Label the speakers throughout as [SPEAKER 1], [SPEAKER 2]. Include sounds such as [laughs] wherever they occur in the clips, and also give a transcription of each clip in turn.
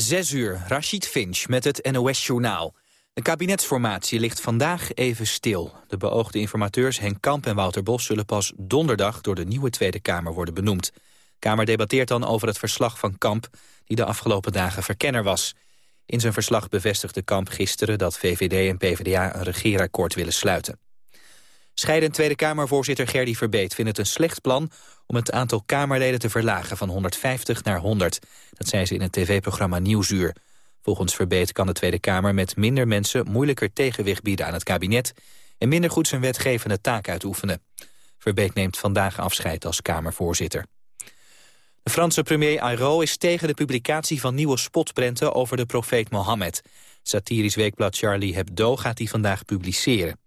[SPEAKER 1] Zes uur, Rashid Finch met het NOS-journaal. De kabinetsformatie ligt vandaag even stil. De beoogde informateurs Henk Kamp en Wouter Bos... zullen pas donderdag door de nieuwe Tweede Kamer worden benoemd. De Kamer debatteert dan over het verslag van Kamp... die de afgelopen dagen verkenner was. In zijn verslag bevestigde Kamp gisteren... dat VVD en PvdA een regeerakkoord willen sluiten. Scheidend Tweede Kamervoorzitter Gerdy Verbeet vindt het een slecht plan om het aantal Kamerleden te verlagen van 150 naar 100. Dat zei ze in het tv-programma Nieuwsuur. Volgens Verbeet kan de Tweede Kamer met minder mensen moeilijker tegenwicht bieden aan het kabinet en minder goed zijn wetgevende taak uitoefenen. Verbeet neemt vandaag afscheid als Kamervoorzitter. De Franse premier Ayrault is tegen de publicatie van nieuwe spotprenten over de profeet Mohammed. Satirisch weekblad Charlie Hebdo gaat die vandaag publiceren.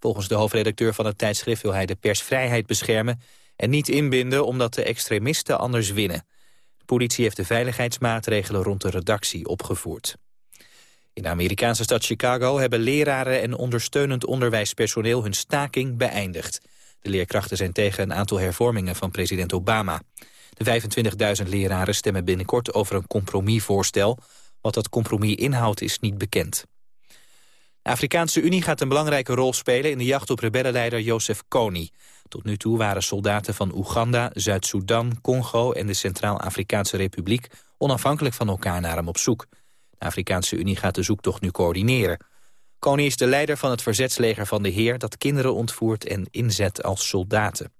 [SPEAKER 1] Volgens de hoofdredacteur van het tijdschrift wil hij de persvrijheid beschermen... en niet inbinden omdat de extremisten anders winnen. De politie heeft de veiligheidsmaatregelen rond de redactie opgevoerd. In de Amerikaanse stad Chicago hebben leraren en ondersteunend onderwijspersoneel hun staking beëindigd. De leerkrachten zijn tegen een aantal hervormingen van president Obama. De 25.000 leraren stemmen binnenkort over een compromisvoorstel. Wat dat compromis inhoudt is niet bekend. De Afrikaanse Unie gaat een belangrijke rol spelen in de jacht op rebellenleider Joseph Kony. Tot nu toe waren soldaten van Oeganda, Zuid-Soedan, Congo en de Centraal-Afrikaanse Republiek onafhankelijk van elkaar naar hem op zoek. De Afrikaanse Unie gaat de zoektocht nu coördineren. Kony is de leider van het verzetsleger van de Heer dat kinderen ontvoert en inzet als soldaten.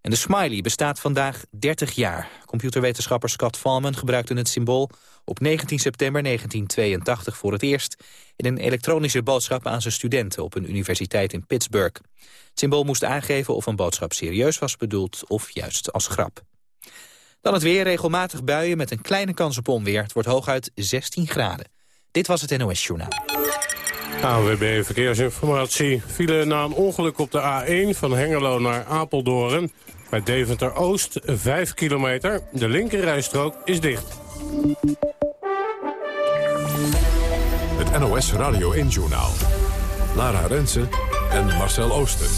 [SPEAKER 1] En de smiley bestaat vandaag 30 jaar. Computerwetenschapper Scott Fallman gebruikte het symbool op 19 september 1982 voor het eerst... in een elektronische boodschap aan zijn studenten op een universiteit in Pittsburgh. Het symbool moest aangeven of een boodschap serieus was bedoeld of juist als grap. Dan het weer, regelmatig buien met een kleine kans op onweer. Het wordt hooguit 16 graden. Dit was het NOS Journaal.
[SPEAKER 2] AWB Verkeersinformatie. File na een ongeluk op de A1 van Hengelo naar Apeldoorn. Bij Deventer-Oost 5 kilometer. De linkerrijstrook is dicht.
[SPEAKER 3] NOS Radio 1-journaal. Lara Rensen en Marcel Ooster.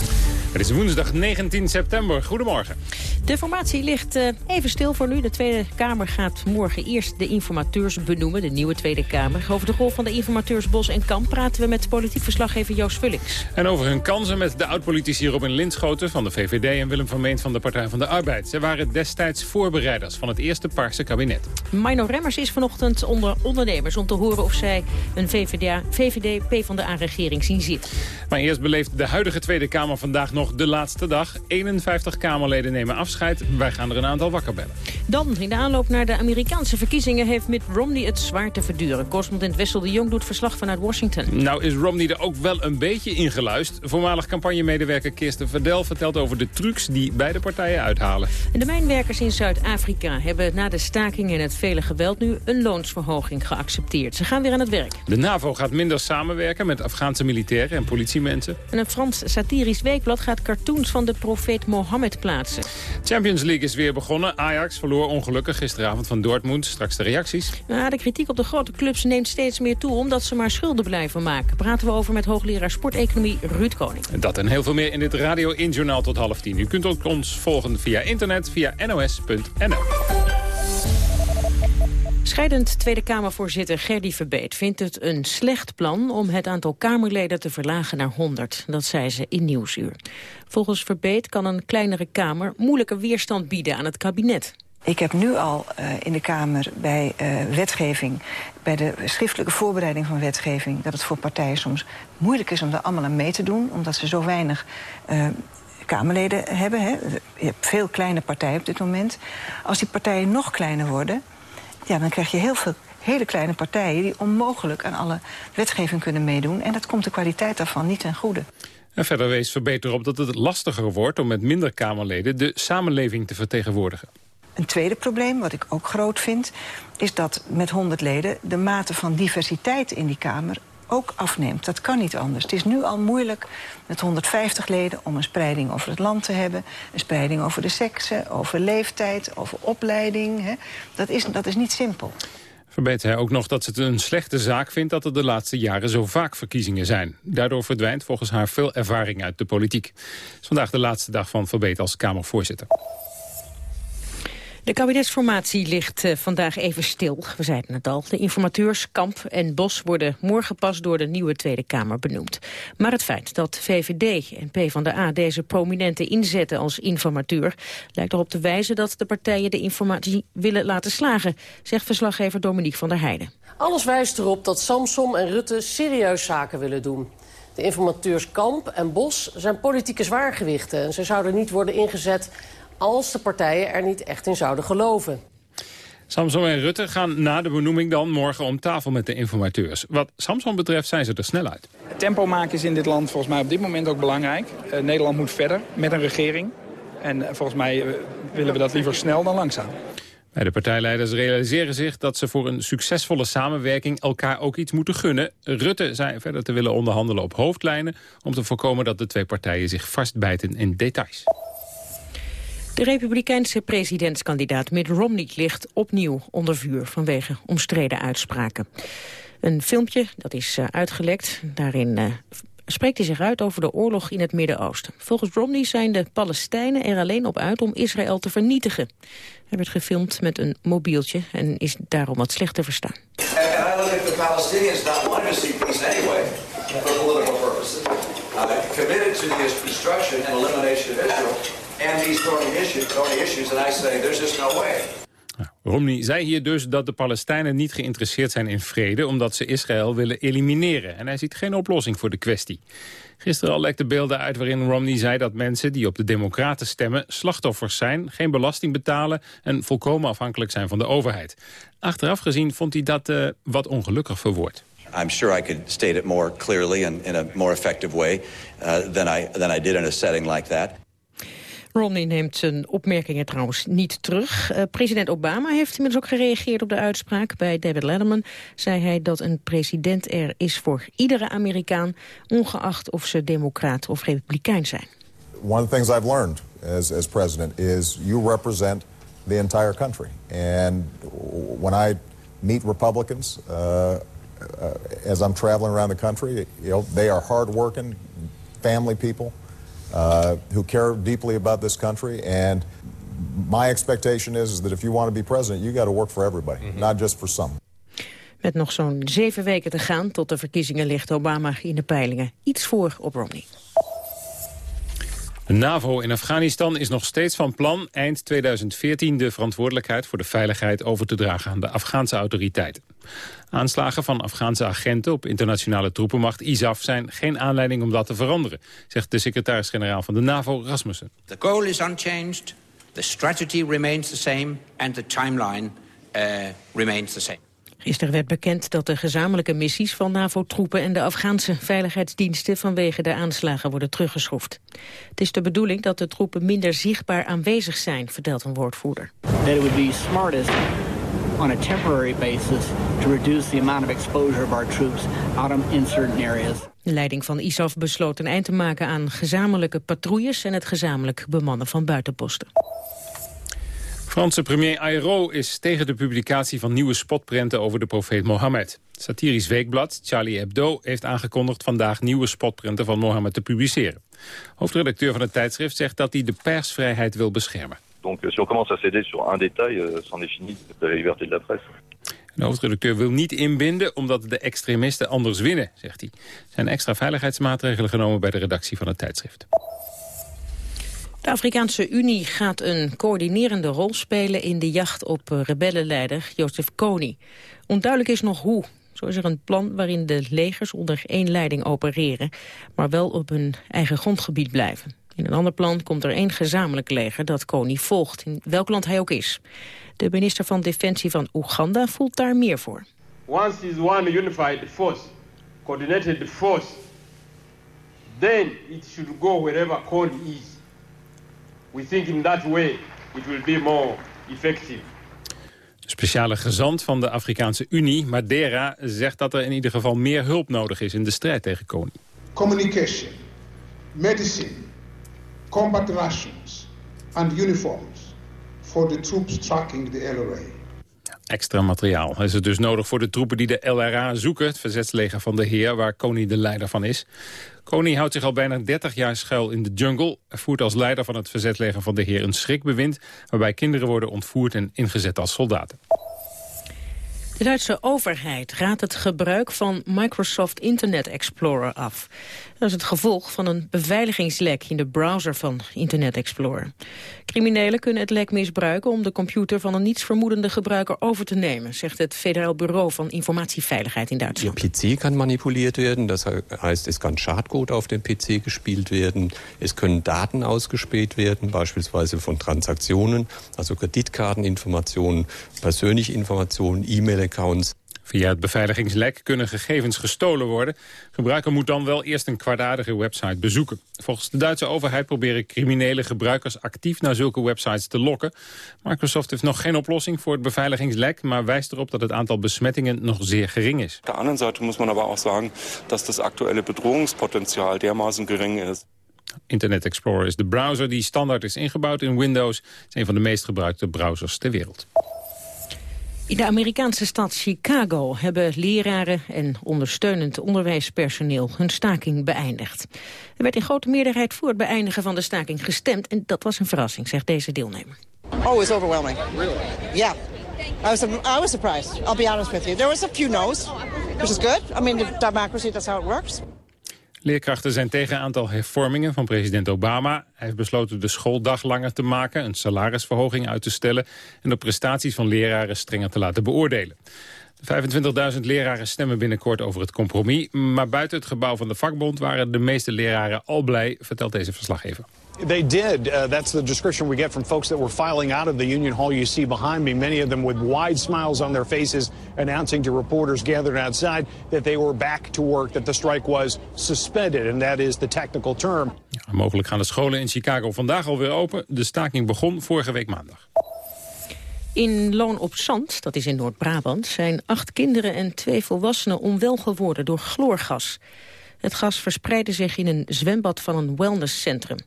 [SPEAKER 4] Het is woensdag 19 september. Goedemorgen.
[SPEAKER 5] De formatie ligt uh, even stil voor nu. De Tweede Kamer gaat morgen eerst de informateurs benoemen, de nieuwe Tweede Kamer. Over de rol van de informateurs Bos en Kamp praten we met politiek verslaggever Joost Vullings.
[SPEAKER 4] En over hun kansen met de oud-politici Robin Linschoten van de VVD... en Willem van Meent van de Partij van de Arbeid. Zij waren destijds voorbereiders van het eerste Paarse kabinet.
[SPEAKER 5] Mino Remmers is vanochtend onder ondernemers om te horen of zij een VVD, VVD P van de A-regering zien zitten.
[SPEAKER 4] Maar eerst beleeft de huidige Tweede Kamer vandaag nog de laatste dag. 51 Kamerleden nemen afscheid. Wij gaan er een aantal wakker bellen.
[SPEAKER 5] Dan, in de aanloop naar de Amerikaanse verkiezingen... heeft Mitt Romney het zwaar te verduren. Correspondent Wessel de Jong doet verslag vanuit Washington.
[SPEAKER 4] Nou is Romney er ook wel een beetje ingeluist. Voormalig campagnemedewerker Kirsten Verdel vertelt over de trucs... die beide partijen uithalen.
[SPEAKER 5] En de mijnwerkers in Zuid-Afrika hebben na de staking en het vele geweld... nu een loonsverhoging geaccepteerd. Ze gaan weer aan het werk.
[SPEAKER 4] De NAVO gaat minder samenwerken met Afghaanse militairen en politiemensen.
[SPEAKER 5] En een Frans satirisch weekblad gaat cartoons van de profeet Mohammed plaatsen.
[SPEAKER 4] Champions League is weer begonnen. Ajax verloor ongelukkig gisteravond van Dortmund. Straks de reacties.
[SPEAKER 5] Ja, de kritiek op de grote clubs neemt steeds meer toe... omdat ze maar schulden blijven maken. Praten we over met hoogleraar sporteconomie Ruud Koning.
[SPEAKER 4] Dat en heel veel meer in dit Radio 1 Journaal tot half tien. U kunt ook ons volgen via internet via nos.nl.
[SPEAKER 5] Scheidend Tweede Kamervoorzitter Gerdy Verbeet vindt het een slecht plan om het aantal Kamerleden te verlagen naar 100. Dat zei ze in Nieuwsuur. Volgens Verbeet kan een kleinere Kamer moeilijker weerstand bieden aan het kabinet.
[SPEAKER 6] Ik heb nu al uh, in de Kamer bij uh, wetgeving, bij de schriftelijke voorbereiding van wetgeving... dat het voor partijen soms moeilijk is om daar allemaal aan mee te doen... omdat ze zo weinig uh, Kamerleden hebben. Hè. Je hebt veel kleine partijen op dit moment. Als die partijen nog kleiner worden ja, dan krijg je heel veel hele kleine partijen... die onmogelijk aan alle wetgeving kunnen meedoen. En dat komt de kwaliteit daarvan niet ten goede.
[SPEAKER 4] En verder wees Verbeter op dat het lastiger wordt om met minder Kamerleden de samenleving te vertegenwoordigen.
[SPEAKER 6] Een tweede probleem, wat ik ook groot vind, is dat met 100 leden de mate van diversiteit in die Kamer ook afneemt. Dat kan niet anders. Het is nu al moeilijk met 150 leden om een spreiding over het land te hebben. Een spreiding over de seksen, over leeftijd, over opleiding. Hè. Dat, is, dat is niet simpel.
[SPEAKER 4] Verbeet hij ook nog dat ze het een slechte zaak vindt... dat er de laatste jaren zo vaak verkiezingen zijn. Daardoor verdwijnt volgens haar veel ervaring uit de politiek. Het is vandaag de laatste dag van Verbeet als Kamervoorzitter.
[SPEAKER 5] De kabinetsformatie ligt uh, vandaag even stil. We zeiden het al. De informateurs Kamp en Bos worden morgen pas door de nieuwe Tweede Kamer benoemd. Maar het feit dat VVD en PvdA deze prominente inzetten als informateur... lijkt erop te wijzen dat de partijen de informatie willen laten slagen... zegt verslaggever Dominique van der Heijden.
[SPEAKER 7] Alles wijst erop dat Samsom en Rutte serieus zaken willen doen. De informateurs Kamp en Bos zijn politieke zwaargewichten... en ze zouden niet worden ingezet als de partijen er niet echt in zouden geloven.
[SPEAKER 4] Samson en Rutte gaan na de benoeming dan morgen om tafel met de informateurs. Wat Samson betreft zijn ze er snel uit.
[SPEAKER 8] Tempo maken is in dit land volgens mij op dit moment ook belangrijk. Uh, Nederland moet verder met een regering. En uh, volgens mij uh, willen we dat liever snel dan langzaam.
[SPEAKER 4] Bij de partijleiders realiseren zich dat ze voor een succesvolle samenwerking elkaar ook iets moeten gunnen. Rutte zei verder te willen onderhandelen op hoofdlijnen... om te voorkomen dat de twee partijen zich vastbijten in details.
[SPEAKER 5] De republikeinse presidentskandidaat Mitt Romney ligt opnieuw onder vuur vanwege omstreden uitspraken. Een filmpje dat is uh, uitgelekt. Daarin uh, spreekt hij zich uit over de oorlog in het Midden-Oosten. Volgens Romney zijn de Palestijnen er alleen op uit om Israël te vernietigen. Hij werd gefilmd met een mobieltje en is daarom wat slecht te verstaan. Committed to the destruction and elimination of and these thorny issues, thorny issues, and I say there's just no way.
[SPEAKER 4] Romney zei hier dus dat de Palestijnen niet geïnteresseerd zijn in vrede... omdat ze Israël willen elimineren. En hij ziet geen oplossing voor de kwestie. Gisteren al lekte beelden uit waarin Romney zei dat mensen die op de democraten stemmen... slachtoffers zijn, geen belasting betalen en volkomen afhankelijk zijn van de overheid. Achteraf gezien vond hij dat uh, wat ongelukkig verwoord.
[SPEAKER 9] I'm sure I could state it more clearly and in a more effective way uh, than, I, than I did in a setting like that.
[SPEAKER 5] Romney neemt zijn opmerkingen trouwens niet terug. Uh, president Obama heeft inmiddels ook gereageerd op de uitspraak. Bij David Letterman zei hij dat een president er is voor iedere Amerikaan... ongeacht of ze democraat of republikein zijn.
[SPEAKER 10] One of the things I've learned as, as president is you represent the entire country. And when I meet Republicans... Uh, uh, as I'm traveling around the country, you know, they are hardworking, family people uh, who care deeply about this country. And my expectation is, is that if you want to be president, you got to work for everybody, mm -hmm. not just for some.
[SPEAKER 5] Met nog zo'n zeven weken te gaan tot de verkiezingen ligt Obama in de peilingen iets voor op Romney.
[SPEAKER 4] De NAVO in Afghanistan is nog steeds van plan eind 2014 de verantwoordelijkheid voor de veiligheid over te dragen aan de Afghaanse autoriteiten. Aanslagen van Afghaanse agenten op internationale troepenmacht ISAF zijn geen aanleiding om dat te veranderen, zegt de secretaris-generaal van de NAVO Rasmussen.
[SPEAKER 11] The goal is unchanged, the strategy remains the same and the timeline uh, remains the same.
[SPEAKER 5] Gisteren werd bekend dat de gezamenlijke missies van NAVO-troepen en de Afghaanse veiligheidsdiensten vanwege de aanslagen worden teruggeschroefd. Het is de bedoeling dat de troepen minder zichtbaar aanwezig zijn, vertelt een woordvoerder.
[SPEAKER 12] That it would be smartest on a temporary basis to reduce the amount of exposure of our troops out in certain areas.
[SPEAKER 5] De leiding van ISAF besloot een eind te maken aan gezamenlijke patrouilles en het gezamenlijk bemannen van buitenposten.
[SPEAKER 4] Franse premier Ayrault is tegen de publicatie van nieuwe spotprenten over de profeet Mohammed. satirisch weekblad Charlie Hebdo heeft aangekondigd vandaag nieuwe spotprenten van Mohammed te publiceren. Hoofdredacteur van het tijdschrift zegt dat hij de persvrijheid wil beschermen.
[SPEAKER 13] Donc si on commence à céder sur un détail, euh, c'en est fini de la liberté de la presse.
[SPEAKER 4] De hoofdredacteur wil niet inbinden omdat de extremisten anders winnen, zegt hij. Er zijn extra veiligheidsmaatregelen genomen bij de redactie van het tijdschrift.
[SPEAKER 5] De Afrikaanse Unie gaat een coördinerende rol spelen in de jacht op eh, rebellenleider Joseph Kony. Onduidelijk is nog hoe. Zo is er een plan waarin de legers onder één leiding opereren, maar wel op hun eigen grondgebied blijven. In een ander plan komt er één gezamenlijk leger dat Kony volgt, in welk land hij ook is. De minister van Defensie van Oeganda voelt daar meer voor.
[SPEAKER 14] Once is one unified force, coordinated force, then it should go wherever Kony is. We think in that way it will be more effective.
[SPEAKER 4] De speciale gezant van de Afrikaanse Unie, Madeira, zegt dat er in ieder geval meer hulp nodig is in de strijd tegen Kony.
[SPEAKER 15] Communication, medicine, combat rations and uniforms for the troops tracking the LRA.
[SPEAKER 4] Extra materiaal is het dus nodig voor de troepen die de LRA zoeken... het verzetsleger van de Heer, waar Kony de leider van is. Kony houdt zich al bijna 30 jaar schuil in de jungle. Hij voert als leider van het verzetsleger van de Heer een schrikbewind... waarbij kinderen worden ontvoerd en ingezet als soldaten.
[SPEAKER 5] De Duitse overheid raadt het gebruik van Microsoft Internet Explorer af. Dat is het gevolg van een beveiligingslek in de browser van Internet Explorer. Criminelen kunnen het lek misbruiken om de computer van een nietsvermoedende gebruiker over te nemen, zegt het Federaal Bureau van Informatieveiligheid in Duitsland.
[SPEAKER 16] Ihr PC kann manipuliert werden, das heißt, es kann Schadcode auf dem PC gespielt werden, es können Daten ausgespäht werden, beispielsweise von Transaktionen, also Kreditkarteninformationen, persönliche Informationen, E-Mail-Accounts.
[SPEAKER 4] Via het beveiligingslek kunnen gegevens gestolen worden. Gebruiker moet dan wel eerst een kwaadaardige website bezoeken. Volgens de Duitse overheid proberen criminele gebruikers actief naar zulke websites te lokken. Microsoft heeft nog geen oplossing voor het beveiligingslek, maar wijst erop dat het aantal besmettingen nog zeer gering is.
[SPEAKER 17] Op de andere zijde moet man aber ook zeggen dat het actuele bedrohingspotentiaal dermaßen gering is.
[SPEAKER 4] Internet Explorer is de browser die standaard is ingebouwd in Windows. Het is een van de meest gebruikte browsers ter wereld.
[SPEAKER 5] In de Amerikaanse stad Chicago hebben leraren en ondersteunend onderwijspersoneel hun staking beëindigd. Er werd in grote meerderheid voor het beëindigen van de staking gestemd en dat was een verrassing, zegt deze deelnemer.
[SPEAKER 18] Oh, it's overwhelming. Really? Yeah. I was, I was surprised, I'll be honest with you. There was a few no's, which is good. I mean, democracy, that's how it works.
[SPEAKER 4] Leerkrachten zijn tegen een aantal hervormingen van president Obama. Hij heeft besloten de schooldag langer te maken, een salarisverhoging uit te stellen... en de prestaties van leraren strenger te laten beoordelen. De 25.000 leraren stemmen binnenkort over het compromis. Maar buiten het gebouw van de vakbond waren de meeste leraren al blij, vertelt deze verslaggever.
[SPEAKER 19] They did. Uh, that's the description we get from folks that were filing out of the Union Hall you see behind me. Many of them with wide smiles on their faces, announcing to reporters gathered outside that they were back to work, that the strike was suspended, and that is the technical term.
[SPEAKER 4] Ja, mogelijk gaan de scholen in Chicago vandaag alweer open. De staking begon vorige week maandag.
[SPEAKER 5] In Loon op Zand, dat is in Noord-Brabant, zijn acht kinderen en twee volwassenen onwel geworden door chloorgas. Het gas verspreidde zich in een zwembad van een wellnesscentrum.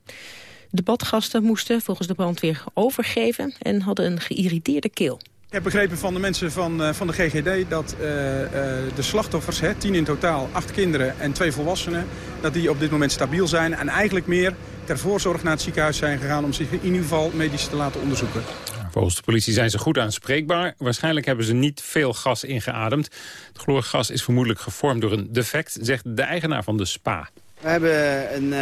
[SPEAKER 5] De badgasten moesten volgens de brandweer overgeven en hadden een geïrriteerde keel.
[SPEAKER 20] Ik heb begrepen van de mensen van, uh, van de GGD dat uh, uh, de slachtoffers, hè, tien in totaal, acht kinderen en twee volwassenen, dat die op dit moment stabiel zijn en eigenlijk meer ter voorzorg naar het ziekenhuis zijn gegaan om zich in ieder geval medisch te laten onderzoeken.
[SPEAKER 4] Volgens de politie zijn ze goed aanspreekbaar. Waarschijnlijk hebben ze niet veel gas ingeademd. Het chloorgas is vermoedelijk gevormd door een defect, zegt de eigenaar van de spa.
[SPEAKER 21] We hebben een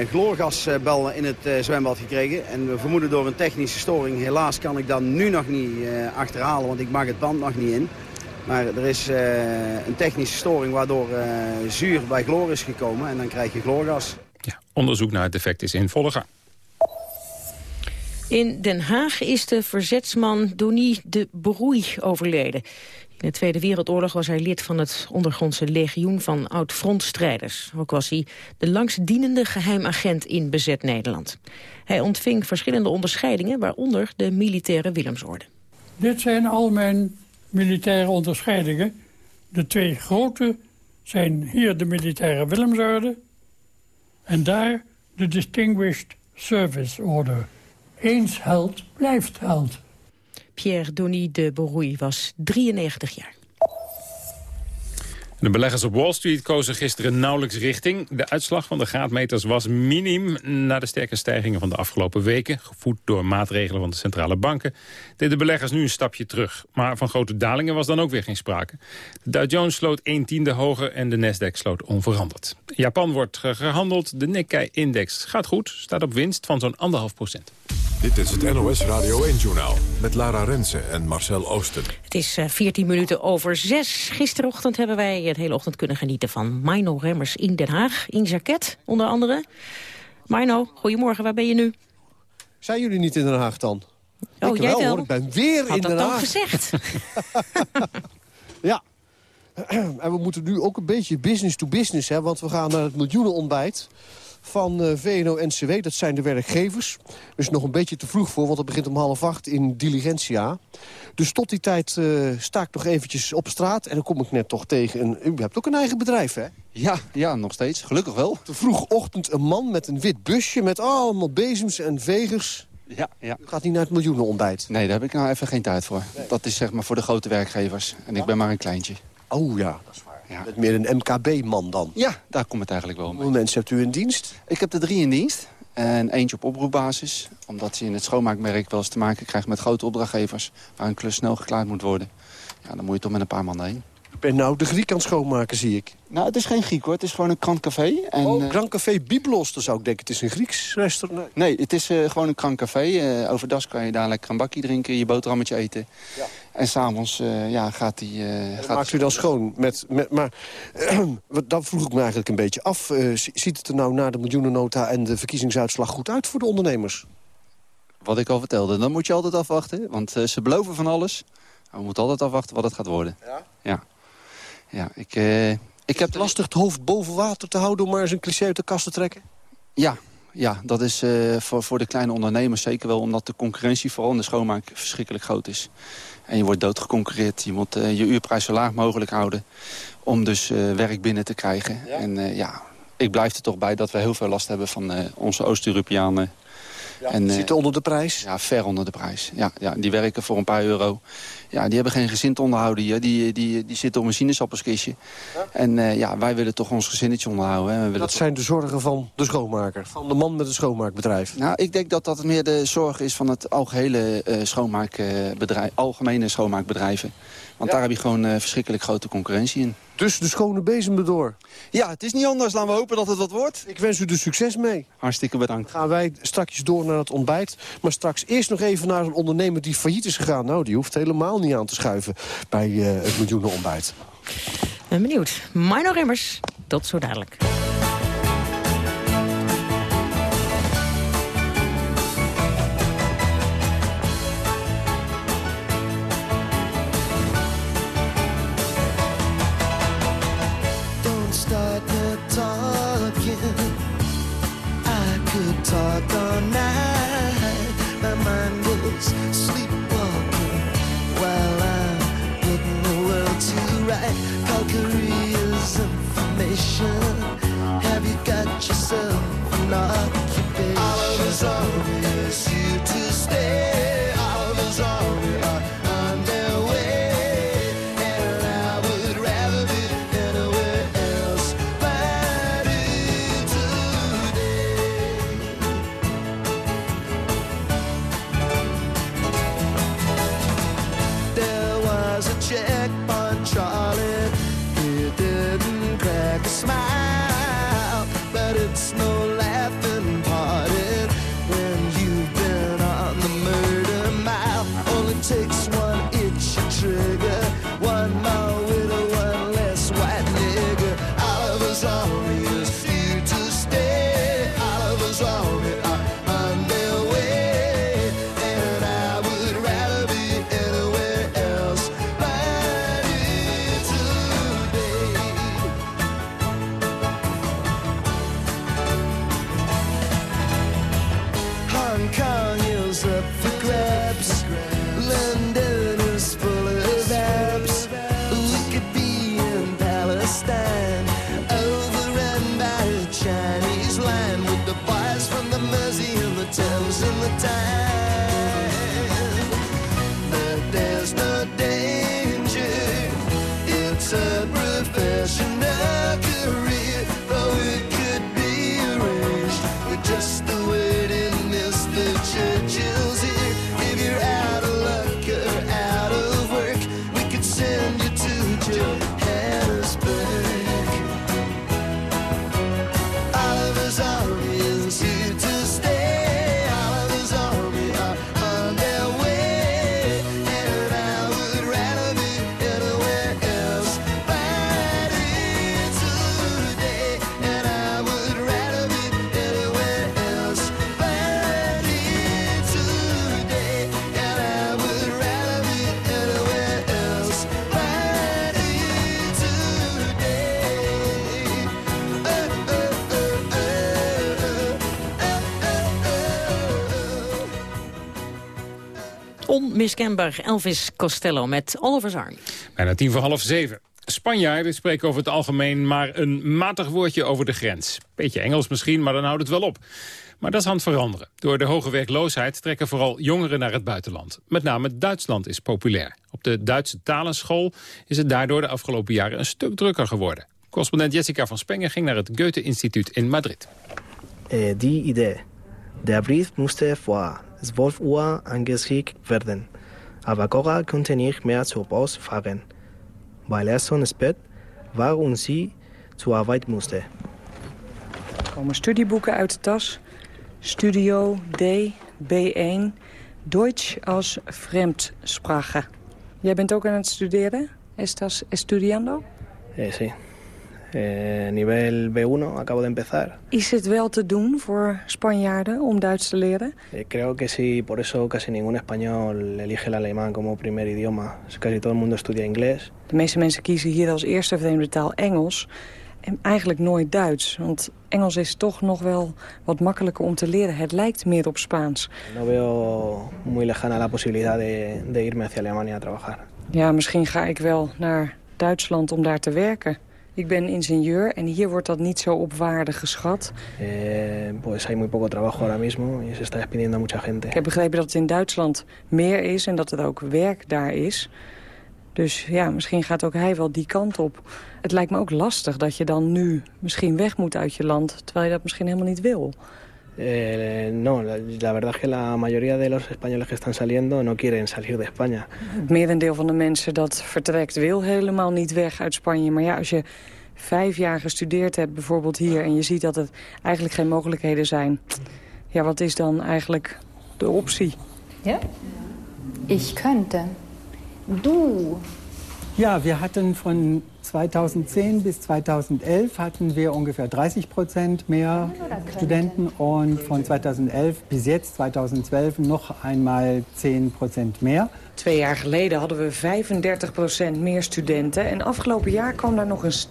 [SPEAKER 21] uh, chloorgasbel in het uh, zwembad gekregen. En we vermoeden door een technische storing. Helaas kan ik dan nu nog niet uh, achterhalen, want ik mag het band nog niet in. Maar er is een technische storing waardoor zuur bij chloor is gekomen. En dan krijg je chloorgas.
[SPEAKER 4] Ja, onderzoek naar het defect is in volle gang.
[SPEAKER 5] In Den Haag is de verzetsman Denis de Brouy overleden. In de Tweede Wereldoorlog was hij lid van het ondergrondse legioen van oud-frontstrijders. Ook was hij de langstdienende geheimagent in bezet Nederland. Hij ontving verschillende onderscheidingen, waaronder de militaire Willemsorde.
[SPEAKER 22] Dit zijn al mijn militaire onderscheidingen. De twee grote zijn hier de militaire Willemsorde... en daar de Distinguished Service Order. Eens held blijft held.
[SPEAKER 5] Pierre Denis de Borouille was 93 jaar.
[SPEAKER 4] De beleggers op Wall Street kozen gisteren nauwelijks richting. De uitslag van de graadmeters was minim na de sterke stijgingen van de afgelopen weken. Gevoed door maatregelen van de centrale banken. Deden de beleggers nu een stapje terug. Maar van grote dalingen was dan ook weer geen sprake. De Dow Jones sloot 1 tiende hoger en de Nasdaq sloot onveranderd. Japan wordt gehandeld. De Nikkei-index gaat goed. Staat op winst van zo'n anderhalf procent.
[SPEAKER 3] Dit is het NOS Radio 1-journaal met Lara Rensen en Marcel Oosten.
[SPEAKER 5] Het is 14 minuten over 6. Gisterochtend hebben wij het hele ochtend kunnen genieten van Mino Remmers in Den Haag. In jacket, onder andere. Mino, goedemorgen, waar ben je nu?
[SPEAKER 23] Zijn jullie niet in Den Haag dan?
[SPEAKER 5] Oh,
[SPEAKER 23] ik
[SPEAKER 5] jij
[SPEAKER 23] wel,
[SPEAKER 5] wel?
[SPEAKER 23] Hoor. Ik ben weer
[SPEAKER 5] Had
[SPEAKER 23] in Den
[SPEAKER 5] dat dan
[SPEAKER 23] Haag.
[SPEAKER 5] gezegd? [laughs]
[SPEAKER 23] ja. [clears throat] En we moeten nu ook een beetje business to business, hè, want we gaan naar het miljoenenontbijt van uh, VNO-NCW. Dat zijn de werkgevers. Dus nog een beetje te vroeg voor, want het begint om half acht in Diligentia. Dus tot die tijd uh, sta ik nog eventjes op straat. En dan kom ik net toch tegen een... U hebt ook een eigen bedrijf, hè?
[SPEAKER 24] Ja, ja, nog steeds. Gelukkig wel.
[SPEAKER 23] De vroegochtend een man met een wit busje met allemaal bezems en vegers.
[SPEAKER 25] Ja, ja.
[SPEAKER 23] U gaat niet naar het miljoenenontbijt?
[SPEAKER 25] Nee, daar heb ik nou even geen tijd voor. Dat is zeg maar voor de grote werkgevers. En ik ben maar een kleintje.
[SPEAKER 23] Oh ja, dat is waar. Ja. Met meer een MKB-man dan?
[SPEAKER 25] Ja, daar komt het eigenlijk wel mee.
[SPEAKER 23] Hoeveel mensen hebt u in dienst?
[SPEAKER 25] Ik heb er drie in dienst. En eentje op oproepbasis. Omdat je in het schoonmaakmerk wel eens te maken krijgt met grote opdrachtgevers... waar een klus snel geklaard moet worden. Ja, dan moet je toch met een paar man heen.
[SPEAKER 23] Ben nou de Griek aan het schoonmaken, zie ik.
[SPEAKER 25] Nou, het is geen Griek hoor. Het is gewoon een krankcafé. En,
[SPEAKER 23] oh,
[SPEAKER 25] eh,
[SPEAKER 23] krankcafé Biblos. Dan zou ik denken, het is een Grieks restaurant.
[SPEAKER 25] Nee, het is eh, gewoon een krankcafé. Uh, overdag kan je daar lekker een bakje drinken, je boterhammetje eten. Ja. En s'avonds uh, ja, gaat die... gaat
[SPEAKER 23] maakt u dan schoon? Met, met, maar [clears throat] dat vroeg ik me eigenlijk een beetje af. ziet het er nou na de miljoenennota en de verkiezingsuitslag goed uit voor de ondernemers?
[SPEAKER 25] Wat ik al vertelde, dan moet je altijd afwachten. Want ze beloven van alles. Maar we moeten altijd afwachten wat het gaat worden.
[SPEAKER 23] Ja?
[SPEAKER 25] Ja. Ja, ik, uh, ik heb
[SPEAKER 23] het lastig het hoofd boven water te houden... om maar eens een cliché uit de kast te trekken?
[SPEAKER 25] Ja, ja dat is uh, voor, voor de kleine ondernemers zeker wel... omdat de concurrentie vooral in de schoonmaak verschrikkelijk groot is. En je wordt doodgeconcurreerd. Je moet uh, je uurprijs zo laag mogelijk houden... om dus werk binnen te krijgen. Ja? En ja, ik blijf er toch bij dat we heel veel last hebben... van onze Oost-Europeanen
[SPEAKER 23] ja, en, zitten onder de prijs?
[SPEAKER 25] Ja, ver onder de prijs. Ja, ja, die werken voor een paar euro. Ja, die hebben geen gezin te onderhouden hier. Die, die, die zitten op een sinaasappelskistje. Ja? En uh, ja, wij willen toch ons gezinnetje onderhouden. Hè. We
[SPEAKER 23] dat zijn de zorgen van de schoonmaker? Van de man met het schoonmaakbedrijf?
[SPEAKER 25] Nou, ik denk dat dat meer de zorg is van het algehele uh, schoonmaakbedrijf, algemene schoonmaakbedrijven. Want ja. daar heb je gewoon uh, verschrikkelijk grote concurrentie in.
[SPEAKER 23] Dus de schone bezem door.
[SPEAKER 25] Ja, het is niet anders. Laten we hopen dat het wat wordt.
[SPEAKER 23] Ik wens u er succes mee.
[SPEAKER 25] Hartstikke bedankt.
[SPEAKER 23] Gaan wij straks door naar het ontbijt. Maar straks eerst nog even naar een ondernemer die failliet is gegaan. Nou, die hoeft helemaal niet aan te schuiven bij uh, het miljoenenontbijt.
[SPEAKER 5] Ben benieuwd. Mino Rimmers, tot zo dadelijk.
[SPEAKER 26] Talk all night. My mind was sleepwalking while I'm putting the world to right. Call careers information. Have you got yourself an occupation? All of us always you to stay. You to Johannesburg.
[SPEAKER 5] Onmiskenbaar Elvis Costello met Oliver's Army.
[SPEAKER 4] Bijna tien voor half zeven. Spanjaarden spreken over het algemeen maar een matig woordje over de grens. Beetje Engels misschien, maar dan houdt het wel op. Maar dat is aan het veranderen. Door de hoge werkloosheid trekken vooral jongeren naar het buitenland. Met name Duitsland is populair. Op de Duitse talenschool is het daardoor de afgelopen jaren een stuk drukker geworden. Correspondent Jessica van Spengen ging naar het Goethe-instituut in Madrid.
[SPEAKER 27] Eh, die idee. Der Brief musste vor 12 Uhr angeschickt werden. Aber Cora konnte nicht mehr zur Post fahren, weil er so spät war und sie zur Arbeit musste.
[SPEAKER 28] Er komen studieboeken uit de tas. Studio D, B1, Deutsch als Fremdsprache. Jij bent ook aan het studeren? Estás estudiando?
[SPEAKER 27] Eh, sí. Eh, nivel B1, acabo de empezar.
[SPEAKER 28] Is het wel te doen voor Spanjaarden om Duits te leren?
[SPEAKER 27] Eh, creo que sí, por eso casi ningún español elige el alemán como primer idioma. Casi todo el mundo estudia inglés.
[SPEAKER 28] De meeste mensen kiezen hier als eerste vreemde taal Engels. En eigenlijk nooit Duits. Want Engels is toch nog wel wat makkelijker om te leren. Het lijkt meer op Spaans.
[SPEAKER 27] No veo muy lejana la posibilidad de, de irme hacia Alemania a trabajar.
[SPEAKER 28] Ja, misschien ga ik wel naar Duitsland om daar te werken. Ik ben ingenieur en hier wordt dat niet zo op waarde geschat.
[SPEAKER 27] Eh, pues hay muy poco trabajo ahora mismo y se está despidiendo a mucha gente.
[SPEAKER 28] Ik heb begrepen dat het in Duitsland meer is en dat er ook werk daar is. Dus ja, misschien gaat ook hij wel die kant op. Het lijkt me ook lastig dat je dan nu misschien weg moet uit je land... terwijl je dat misschien helemaal niet wil.
[SPEAKER 27] Eh, no, la, la verdad es que la mayoría de los españoles que están saliendo no quieren salir de España.
[SPEAKER 28] Het merendeel van de mensen dat vertrekt wil helemaal niet weg uit Spanje. Maar ja, als je vijf jaar gestudeerd hebt bijvoorbeeld hier... en je ziet dat het eigenlijk geen mogelijkheden zijn... ja, wat is dan eigenlijk de optie?
[SPEAKER 29] Ja? Ich könnte. Du.
[SPEAKER 24] Ja, wir hatten von 2010 bis 2011 hatten wir ungefähr 30 Prozent mehr Studenten und von 2011 bis jetzt 2012 noch einmal 10 Prozent mehr.
[SPEAKER 28] Twee jaar geleden hadden we 35% meer studenten... en afgelopen jaar kwam daar nog eens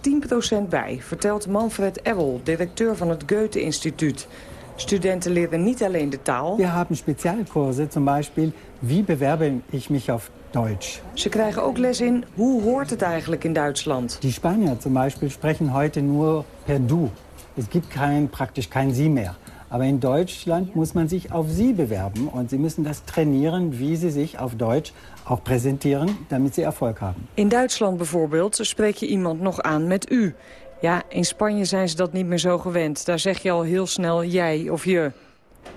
[SPEAKER 28] 10% bij... vertelt Manfred Ewel, directeur van het Goethe-instituut. Studenten leren niet alleen de taal...
[SPEAKER 24] Wir haben Spezialkurse, zum Beispiel, wie bewerbe ich mich auf Deutsch.
[SPEAKER 28] Ze krijgen ook les in hoe hoort het eigenlijk in Duitsland.
[SPEAKER 24] Die Spanier zum Beispiel sprechen heute nur per Du. Es gibt kein, praktisch kein Sie mehr. Aber in Deutschland muss man sich auf Sie bewerben und Sie müssen das trainieren, wie Sie sich auf Deutsch auch präsentieren, damit Sie Erfolg haben.
[SPEAKER 28] In Duitsland bijvoorbeeld spreek je iemand nog aan met u. Ja, in Spanje zijn ze dat niet meer zo gewend. Daar zeg je al heel snel jij of je.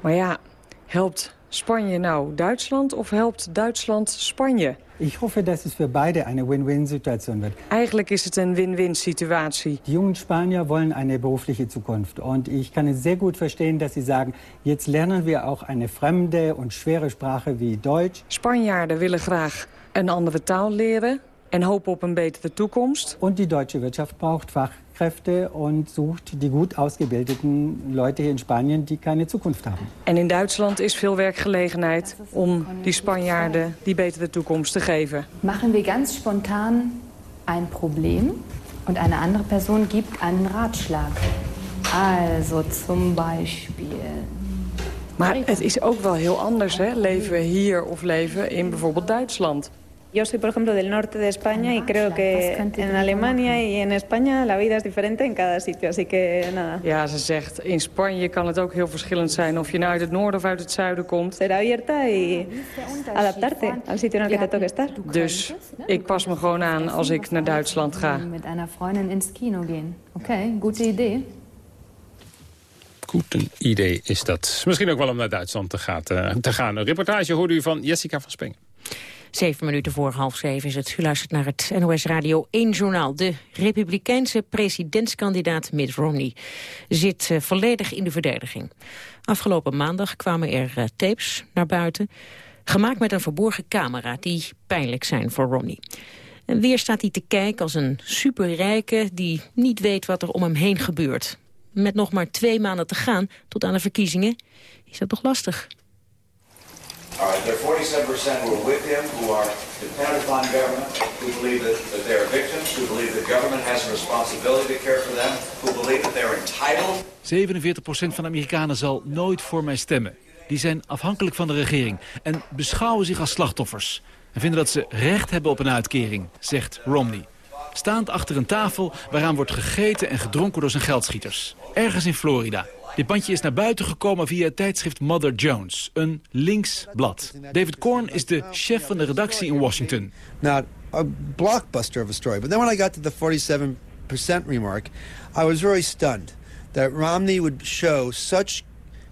[SPEAKER 28] Maar ja, helpt Spanje nou Duitsland of helpt Duitsland Spanje?
[SPEAKER 24] Ich hoffe, dass es für beide eine Win-Win-Situation wird.
[SPEAKER 28] Eigenlijk is het een win-win situatie.
[SPEAKER 24] Die jungen Spanier wollen eine berufliche Zukunft. Und ich kann es sehr gut verstehen, dass sie sagen, jetzt lernen wir auch eine fremde und schwere Sprache wie Deutsch.
[SPEAKER 28] Spanjaarden willen graag een andere taal leren en hopen op een betere toekomst.
[SPEAKER 24] Und die deutsche Wirtschaft braucht Fachkräfte und sucht die gut ausgebildeten Leute hier in Spanien, die keine Zukunft haben.
[SPEAKER 28] En in Duitsland is veel werkgelegenheid om die Spanjaarden die betere toekomst te geven.
[SPEAKER 29] Machen wir ganz spontan ein Problem und eine andere Person gibt einen Ratschlag. Also zum Beispiel.
[SPEAKER 28] Maar het is ook wel heel anders, hè? leven hier of leven in bijvoorbeeld Duitsland.
[SPEAKER 30] Yo soy, por ejemplo, del norte de España y creo que en Alemania y en España la vida es diferente en cada sitio, así que nada.
[SPEAKER 28] Ja, ze zegt, in Spanje kan het ook heel verschillend zijn of je nou uit het noorden of uit het zuiden komt.
[SPEAKER 30] Ser abierta y adaptarte al sitio en el que te toque estar.
[SPEAKER 28] Dus ik pas me gewoon aan als ik naar Duitsland ga.
[SPEAKER 29] Mit einer Freundin ins Kino gehen. Okay, gute Idee.
[SPEAKER 4] Goed een idee is dat. Misschien ook wel om naar Duitsland te, gaat, eh, te gaan. Een reportage hoorde u van Jessica van Speng.
[SPEAKER 5] Zeven minuten voor half zeven is het. U luistert naar het NOS Radio 1 journaal. De republikeinse presidentskandidaat Mitt Romney zit uh, volledig in de verdediging. Afgelopen maandag kwamen er uh, tapes naar buiten. Gemaakt met een verborgen camera die pijnlijk zijn voor Romney. En weer staat hij te kijken als een superrijke die niet weet wat er om hem heen gebeurt. Met nog maar twee maanden te gaan tot aan de verkiezingen is dat toch lastig.
[SPEAKER 31] Right, there are 47% who are with him, who are dependent upon government, who believe that, that they're victims, who believe that government has a responsibility to care for them, who believe that they're entitled.
[SPEAKER 32] 47% van de Amerikanen zal nooit voor mij stemmen. Die zijn afhankelijk van de regering en beschouwen zich als slachtoffers. En vinden dat ze recht hebben op een uitkering, zegt Romney. Staand achter een tafel waaraan wordt gegeten en gedronken door zijn geldschieters. Ergens in Florida. Dit bandje is naar buiten gekomen via het tijdschrift Mother Jones, een links blad. David Korn is de chef van de redactie in Washington.
[SPEAKER 33] Not a blockbuster of a story. But then when I got to the 47% remark, I was very stunned that Romney would show such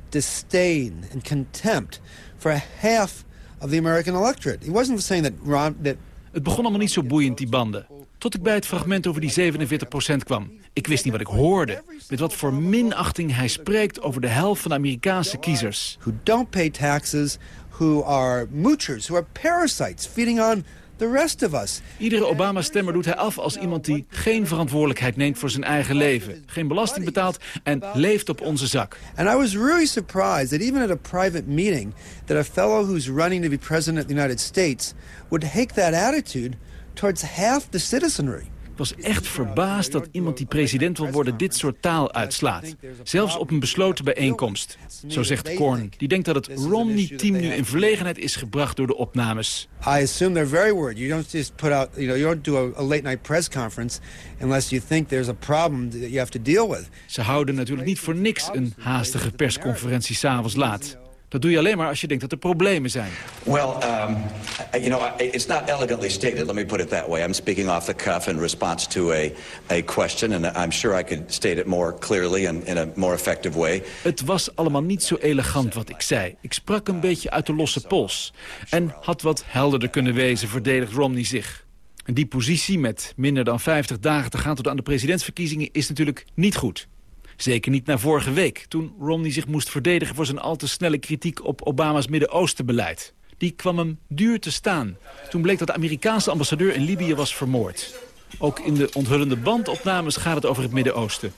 [SPEAKER 33] disdain and contempt for half of the American electorate. He wasn't saying that Rom that
[SPEAKER 32] Het begon allemaal niet zo boeiend, die banden. Tot ik bij het fragment over die 47% kwam. Ik wist niet wat ik hoorde. Met wat voor minachting hij spreekt over de helft van de Amerikaanse kiezers.
[SPEAKER 33] who don't pay taxes, who are moochers, who are parasites feeding on the rest of us.
[SPEAKER 32] Iedere Obama-stemmer doet hij af als iemand die geen verantwoordelijkheid neemt voor zijn eigen leven. Geen belasting betaalt en leeft op onze zak.
[SPEAKER 33] And I was really surprised that even at a private meeting, that a fellow who's running to be president of the United States would take that attitude towards half the citizenry.
[SPEAKER 32] Ik was echt verbaasd dat iemand die president wil worden dit soort taal uitslaat. Zelfs op een besloten bijeenkomst. Zo zegt Korn. Die denkt dat het Romney-team nu in verlegenheid is gebracht door de opnames.
[SPEAKER 33] I assume they're very worried. You don't just put out, you know, you don't do a late night press conference unless you think there's a problem that you have to deal with.
[SPEAKER 32] Ze houden natuurlijk niet voor niks een haastige persconferentie s'avonds laat. Dat doe je alleen maar als je denkt dat er problemen zijn.
[SPEAKER 34] Well, um, you know, it's not elegantly stated. Let me put it that way. I'm speaking off the cuff in response to a, a question, and I'm sure I could state it more clearly and in a more effective way.
[SPEAKER 32] Het was allemaal niet zo elegant wat ik zei. Ik sprak een beetje uit de losse pols. En had wat helderder kunnen wezen, verdedigt Romney zich. En die positie met minder dan 50 dagen te gaan tot aan de presidentsverkiezingen is natuurlijk niet goed. Zeker niet na vorige week, toen Romney zich moest verdedigen voor zijn al te snelle kritiek op Obama's Midden-Oostenbeleid. Die kwam hem duur te staan. Toen bleek dat de Amerikaanse ambassadeur in Libië was vermoord. Ook in de onthullende bandopnames gaat het over het Midden-Oosten.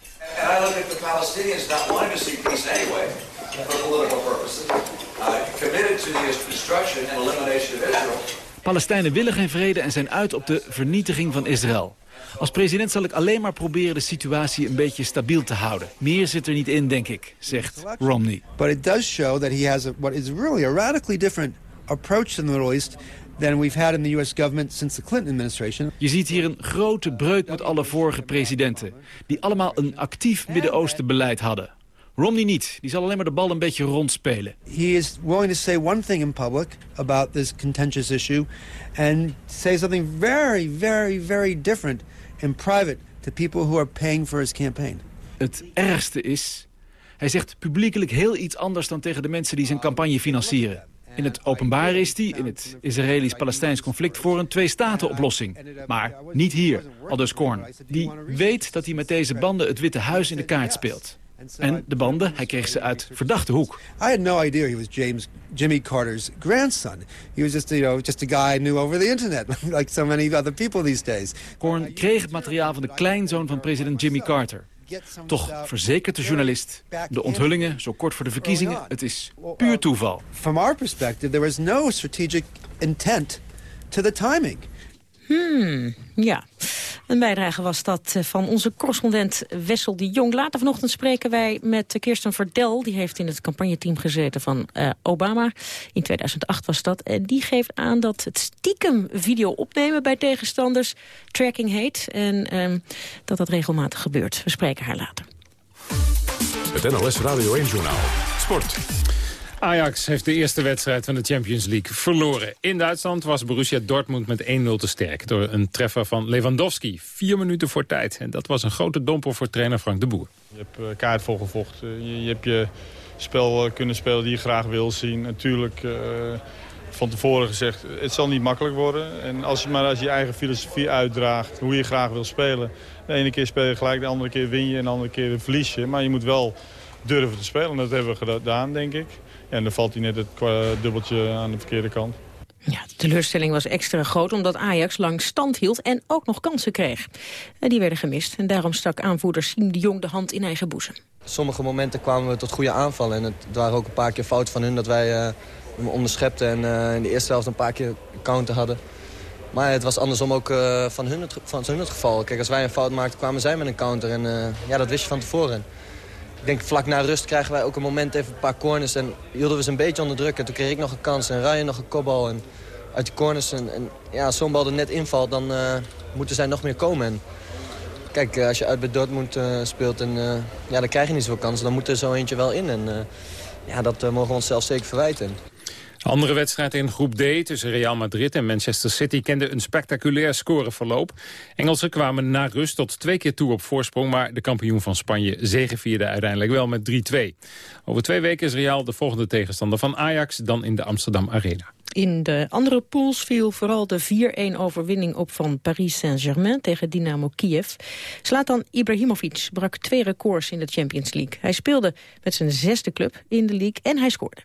[SPEAKER 32] Palestijnen willen geen vrede en zijn uit op de vernietiging van Israël. Als president zal ik alleen maar proberen de situatie een beetje stabiel te houden. Meer zit er niet in, denk ik, zegt Romney.
[SPEAKER 33] But it does show that he has a, what is really a radically different approach to the Middle East than we've had in the U.S. government since the Clinton administration.
[SPEAKER 32] Je ziet hier een grote breuk met alle vorige presidenten... die allemaal een actief Midden-Oosten beleid hadden. Romney niet. Die zal alleen maar de bal een beetje rondspelen.
[SPEAKER 33] He is willing to say one thing in public about this contentious issue and say something very, very, very different in private to people who are paying for his campaign.
[SPEAKER 32] Het ergste is... Hij zegt publiekelijk heel iets anders dan tegen de mensen die zijn campagne financieren. In het openbaar is hij, in het Israëlisch-Palestijns conflict, voor een twee-staten-oplossing. Maar niet hier, aldus Korn. Die weet dat hij met deze banden het Witte Huis in de kaart speelt. En de banden, hij kreeg ze uit verdachte hoek.
[SPEAKER 33] I had no idea he was James Jimmy Carter's grandson. He was just, you know, just a guy I knew over the internet, [laughs] like so many other people these days.
[SPEAKER 32] Korn kreeg het materiaal van de kleinzoon van president Jimmy Carter. Toch verzekert de journalist, de onthullingen zo kort voor de verkiezingen, het is puur toeval.
[SPEAKER 33] From our perspective, there was no strategic intent to the timing.
[SPEAKER 5] Hmm, ja. Een bijdrage was dat eh, van onze correspondent Wessel de Jong. Later vanochtend spreken wij met Kirsten Verdel. Die heeft in het campagneteam gezeten van eh, Obama. In 2008 was dat. En die geeft aan dat het stiekem video opnemen bij tegenstanders tracking heet. En ehm, dat dat regelmatig gebeurt. We spreken haar later.
[SPEAKER 3] Het NOS Radio 1-journaal. Sport.
[SPEAKER 4] Ajax heeft de eerste wedstrijd van de Champions League verloren. In Duitsland was Borussia Dortmund met 1-0 te sterk... door een treffer van Lewandowski, vier minuten voor tijd. En dat was een grote domper voor trainer Frank de Boer.
[SPEAKER 35] Je hebt uh, kaart voor gevochten. Je, je, hebt je spel uh, kunnen spelen die je graag wil zien. Natuurlijk van tevoren gezegd, het zal niet makkelijk worden. En als je maar als je eigen filosofie uitdraagt, hoe je graag wil spelen. De ene keer speel je gelijk, de andere keer win je en de andere keer verlies je. Maar je moet wel durven te spelen. En dat hebben we gedaan, denk ik. En dan valt hij net het dubbeltje aan de verkeerde kant.
[SPEAKER 5] Ja, de teleurstelling was extra groot omdat Ajax lang stand hield en ook nog kansen kreeg. En die werden gemist en daarom stak aanvoerder Siem de Jong de hand in eigen boezem.
[SPEAKER 36] Sommige momenten kwamen we tot goede aanvallen en het waren ook een paar keer fout van hun dat wij uh, hem onderschepten en uh, in de eerste helft een paar keer counter hadden. Maar het was andersom ook uh, van, hun het, van hun het geval. Kijk, als wij een fout maakten kwamen zij met een counter en ja, dat wist je van tevoren. Ik denk vlak na rust krijgen wij ook een moment even een paar corners. En hielden we ze een beetje onder druk. En toen kreeg ik nog een kans en Ryan nog een kopbal. En uit die corners. En, ja, als zo'n bal er net invalt, dan uh, moeten zij nog meer komen. En Kijk, als je uit bij Dortmund speelt en ja, dan krijg je niet zoveel kansen. Dan moet er zo eentje wel in. En ja, dat mogen we onszelf zeker verwijten.
[SPEAKER 4] Andere wedstrijd in groep D tussen Real Madrid en Manchester City kende een spectaculair scoreverloop. Engelsen kwamen na rust tot twee keer toe op voorsprong, maar de kampioen van Spanje zegevierde uiteindelijk wel met 3-2. Over twee weken is Real de volgende tegenstander van Ajax, dan in de Amsterdam Arena.
[SPEAKER 5] In de andere pools viel vooral de 4-1 overwinning op van Paris Saint-Germain tegen Dynamo Kiev. Slatan Ibrahimovic brak twee records in de Champions League. Hij speelde met zijn zesde club in de league en hij scoorde.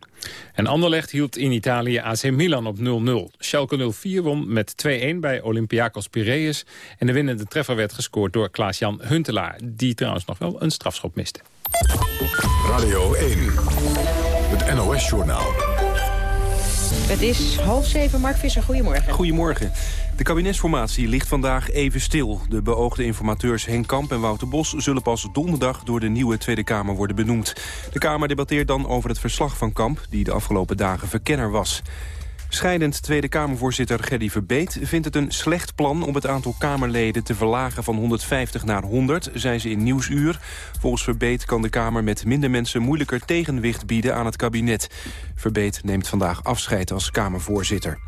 [SPEAKER 4] En Anderlecht hield in Italië AC Milan op 0-0. Schalke 04 won met 2-1 bij Olympiakos Piraeus. En de winnende treffer werd gescoord door Klaas-Jan Huntelaar... die trouwens nog wel een strafschop miste.
[SPEAKER 3] Radio 1, het NOS-journaal.
[SPEAKER 5] Het is half zeven. Mark Visser, goedemorgen.
[SPEAKER 37] Goedemorgen. De kabinetsformatie ligt vandaag even stil. De beoogde informateurs Henk Kamp en Wouter Bos... zullen pas donderdag door de nieuwe Tweede Kamer worden benoemd. De Kamer debatteert dan over het verslag van Kamp... die de afgelopen dagen verkenner was. Scheidend Tweede Kamervoorzitter Gerdy Verbeet vindt het een slecht plan om het aantal Kamerleden te verlagen van 150 naar 100, zei ze in Nieuwsuur. Volgens Verbeet kan de Kamer met minder mensen moeilijker tegenwicht bieden aan het kabinet. Verbeet neemt vandaag afscheid als Kamervoorzitter.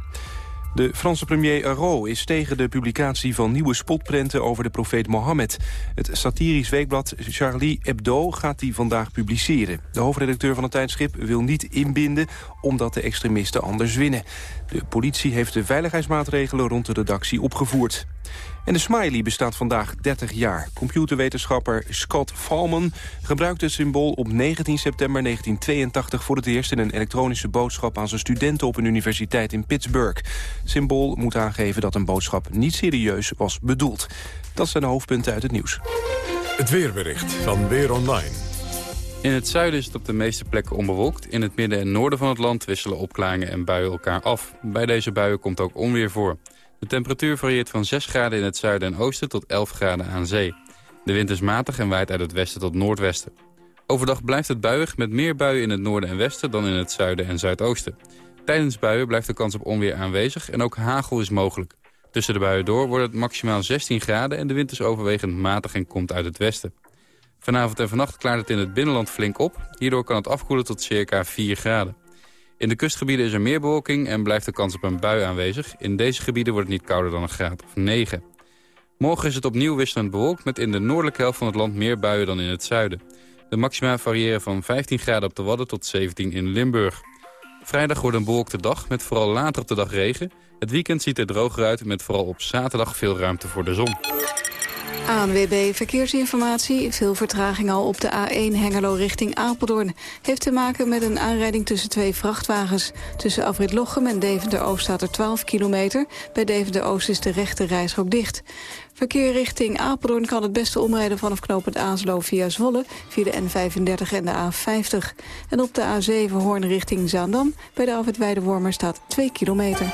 [SPEAKER 37] De Franse premier Arro is tegen de publicatie van nieuwe spotprenten over de profeet Mohammed. Het satirisch weekblad Charlie Hebdo gaat die vandaag publiceren. De hoofdredacteur van het tijdschrift wil niet inbinden omdat de extremisten anders winnen. De politie heeft de veiligheidsmaatregelen rond de redactie opgevoerd. En de smiley bestaat vandaag 30 jaar. Computerwetenschapper Scott Fallman gebruikte het symbool op 19 september 1982 voor het eerst in een elektronische boodschap aan zijn studenten op een universiteit in Pittsburgh. Het symbool moet aangeven dat een boodschap niet serieus was bedoeld. Dat zijn de hoofdpunten uit het nieuws.
[SPEAKER 3] Het weerbericht van Weer Online.
[SPEAKER 38] In het zuiden is het op de meeste plekken onbewolkt. In het midden en noorden van het land wisselen opklaringen en buien elkaar af. Bij deze buien komt ook onweer voor. De temperatuur varieert van 6 graden in het zuiden en oosten tot 11 graden aan zee. De wind is matig en waait uit het westen tot noordwesten. Overdag blijft het buiig met meer buien in het noorden en westen dan in het zuiden en zuidoosten. Tijdens buien blijft de kans op onweer aanwezig en ook hagel is mogelijk. Tussen de buien door wordt het maximaal 16 graden en de wind is overwegend matig en komt uit het westen. Vanavond en vannacht klaart het in het binnenland flink op. Hierdoor kan het afkoelen tot circa 4 graden. In de kustgebieden is er meer bewolking en blijft de kans op een bui aanwezig. In deze gebieden wordt het niet kouder dan een graad of 9. Morgen is het opnieuw wisselend bewolkt met in de noordelijke helft van het land meer buien dan in het zuiden. De maxima variëren van 15 graden op de Wadden tot 17 in Limburg. Vrijdag wordt een bewolkte dag met vooral later op de dag regen. Het weekend ziet er droger uit met vooral op zaterdag veel ruimte voor de zon.
[SPEAKER 39] ANWB Verkeersinformatie. Veel vertraging al op de A1 Hengelo richting Apeldoorn. Heeft te maken met een aanrijding tussen twee vrachtwagens. Tussen Afrit Lochem en Deventer-Oost staat er 12 kilometer. Bij Deventer-Oost is de rechte reisrook dicht. Verkeer richting Apeldoorn kan het beste omrijden vanaf knooppunt Aanslo via Zwolle... via de N35 en de A50. En op de A7 Hoorn richting Zaandam bij de Afrit Weidewormer staat 2 kilometer.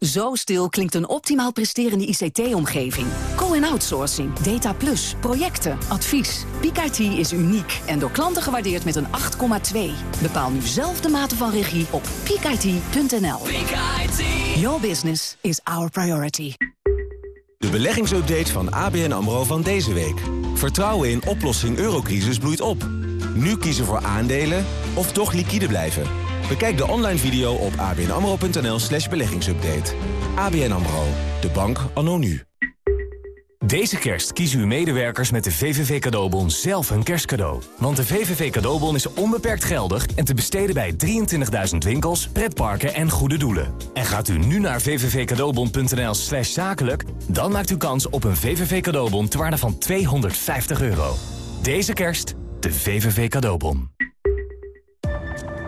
[SPEAKER 40] Zo stil klinkt een optimaal presterende ICT-omgeving. Co-en-outsourcing, data plus, projecten, advies. PKIT is uniek en door klanten gewaardeerd met een 8,2. Bepaal nu zelf de mate van regie op pkit.nl. Your business is our priority.
[SPEAKER 41] De beleggingsupdate van ABN AMRO van deze week. Vertrouwen in oplossing eurocrisis bloeit op. Nu kiezen voor aandelen of toch liquide blijven. Bekijk de online video op abnamro.nl slash beleggingsupdate. ABN AMRO, de bank anno nu.
[SPEAKER 42] Deze kerst kiezen uw medewerkers met de VVV Cadeaubon zelf een kerstcadeau. Want de VVV Cadeaubon is onbeperkt geldig en te besteden bij 23.000 winkels, pretparken en goede doelen. En gaat u nu naar vvvcadeaubon.nl slash zakelijk... dan maakt u kans op een VVV Cadeaubon te waarde van 250 euro. Deze kerst de VVV Cadeaubon.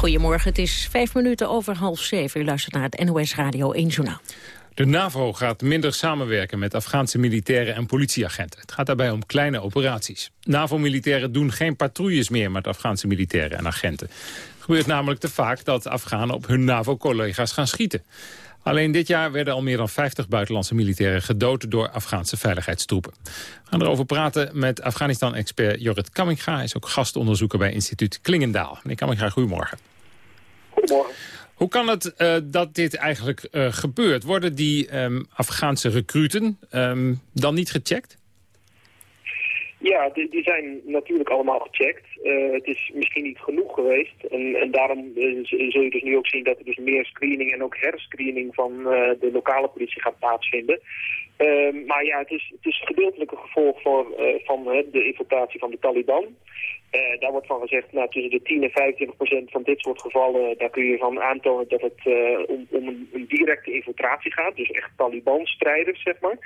[SPEAKER 5] Goedemorgen, het is vijf minuten over half zeven. U luistert naar het NOS Radio 1 Journaal.
[SPEAKER 4] De NAVO gaat minder samenwerken met Afghaanse militairen en politieagenten. Het gaat daarbij om kleine operaties. NAVO-militairen doen geen patrouilles meer met Afghaanse militairen en agenten. Het gebeurt namelijk te vaak dat Afghanen op hun NAVO-collega's gaan schieten. Alleen dit jaar werden al meer dan 50 buitenlandse militairen gedood door Afghaanse veiligheidstroepen. We gaan erover praten met Afghanistan-expert Jorrit Kamminga. Hij is ook gastonderzoeker bij instituut Klingendaal. Meneer Kamminga, goedemorgen.
[SPEAKER 43] Goedemorgen.
[SPEAKER 4] Hoe kan het uh, dat dit eigenlijk uh, gebeurt? Worden die um, Afghaanse recruten um, dan niet gecheckt?
[SPEAKER 43] Ja, die, zijn natuurlijk allemaal gecheckt. Uh, het is misschien niet genoeg geweest. En, en daarom zul je dus nu ook zien dat er dus meer screening en ook herscreening van de lokale politie gaat plaatsvinden. Ehm, maar ja, het is, het is gedeeltelijk een gevolg voor, van de infiltratie van de Taliban. Uh, daar wordt van gezegd, nou, tussen de 10 en 25 procent van dit soort gevallen, daar kun je van aantonen dat het uh, om, om een, directe infiltratie gaat. Dus echt Taliban-strijders, zeg maar.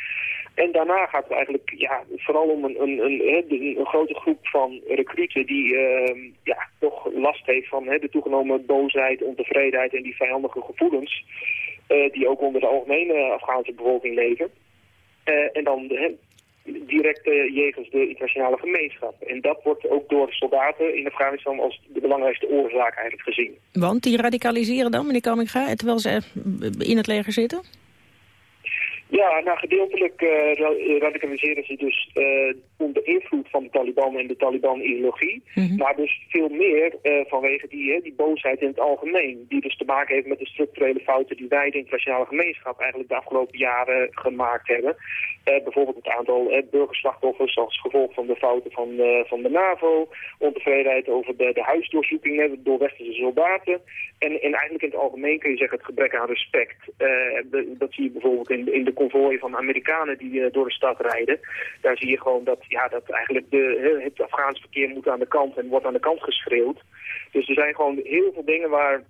[SPEAKER 43] En daarna gaat het eigenlijk ja, vooral om een, een, een, een grote groep van recruten die uh, ja, toch last heeft van de toegenomen boosheid, ontevredenheid en die vijandige gevoelens. Eh, die ook onder de algemene Afghaanse bevolking leven. en dan direct jegens de internationale gemeenschap. En dat wordt ook door soldaten in Afghanistan als de belangrijkste oorzaak eigenlijk gezien.
[SPEAKER 5] Want die radicaliseren dan, meneer Kamminga, terwijl ze in het leger zitten?
[SPEAKER 43] Ja, nou gedeeltelijk uh, radicaliseren ze dus uh, onder invloed van de Taliban en de Taliban-ideologie. Mm Maar dus veel meer uh, vanwege die, die boosheid in het algemeen. Die dus te maken heeft met de structurele fouten die wij, de internationale gemeenschap, eigenlijk de afgelopen jaren gemaakt hebben. Bijvoorbeeld het aantal burgerslachtoffers als gevolg van de fouten van, van de NAVO. Ontevredenheid over de, de huisdoorzoekingen door westerse soldaten. En, en eigenlijk in het algemeen kun je zeggen het gebrek aan respect. Dat zie je bijvoorbeeld in, in de konvooien van Amerikanen die door de stad rijden. Daar zie je gewoon dat, ja, dat eigenlijk de, het Afghaans verkeer moet aan de kant en wordt aan de kant geschreeuwd. Dus er zijn gewoon heel veel dingen waar,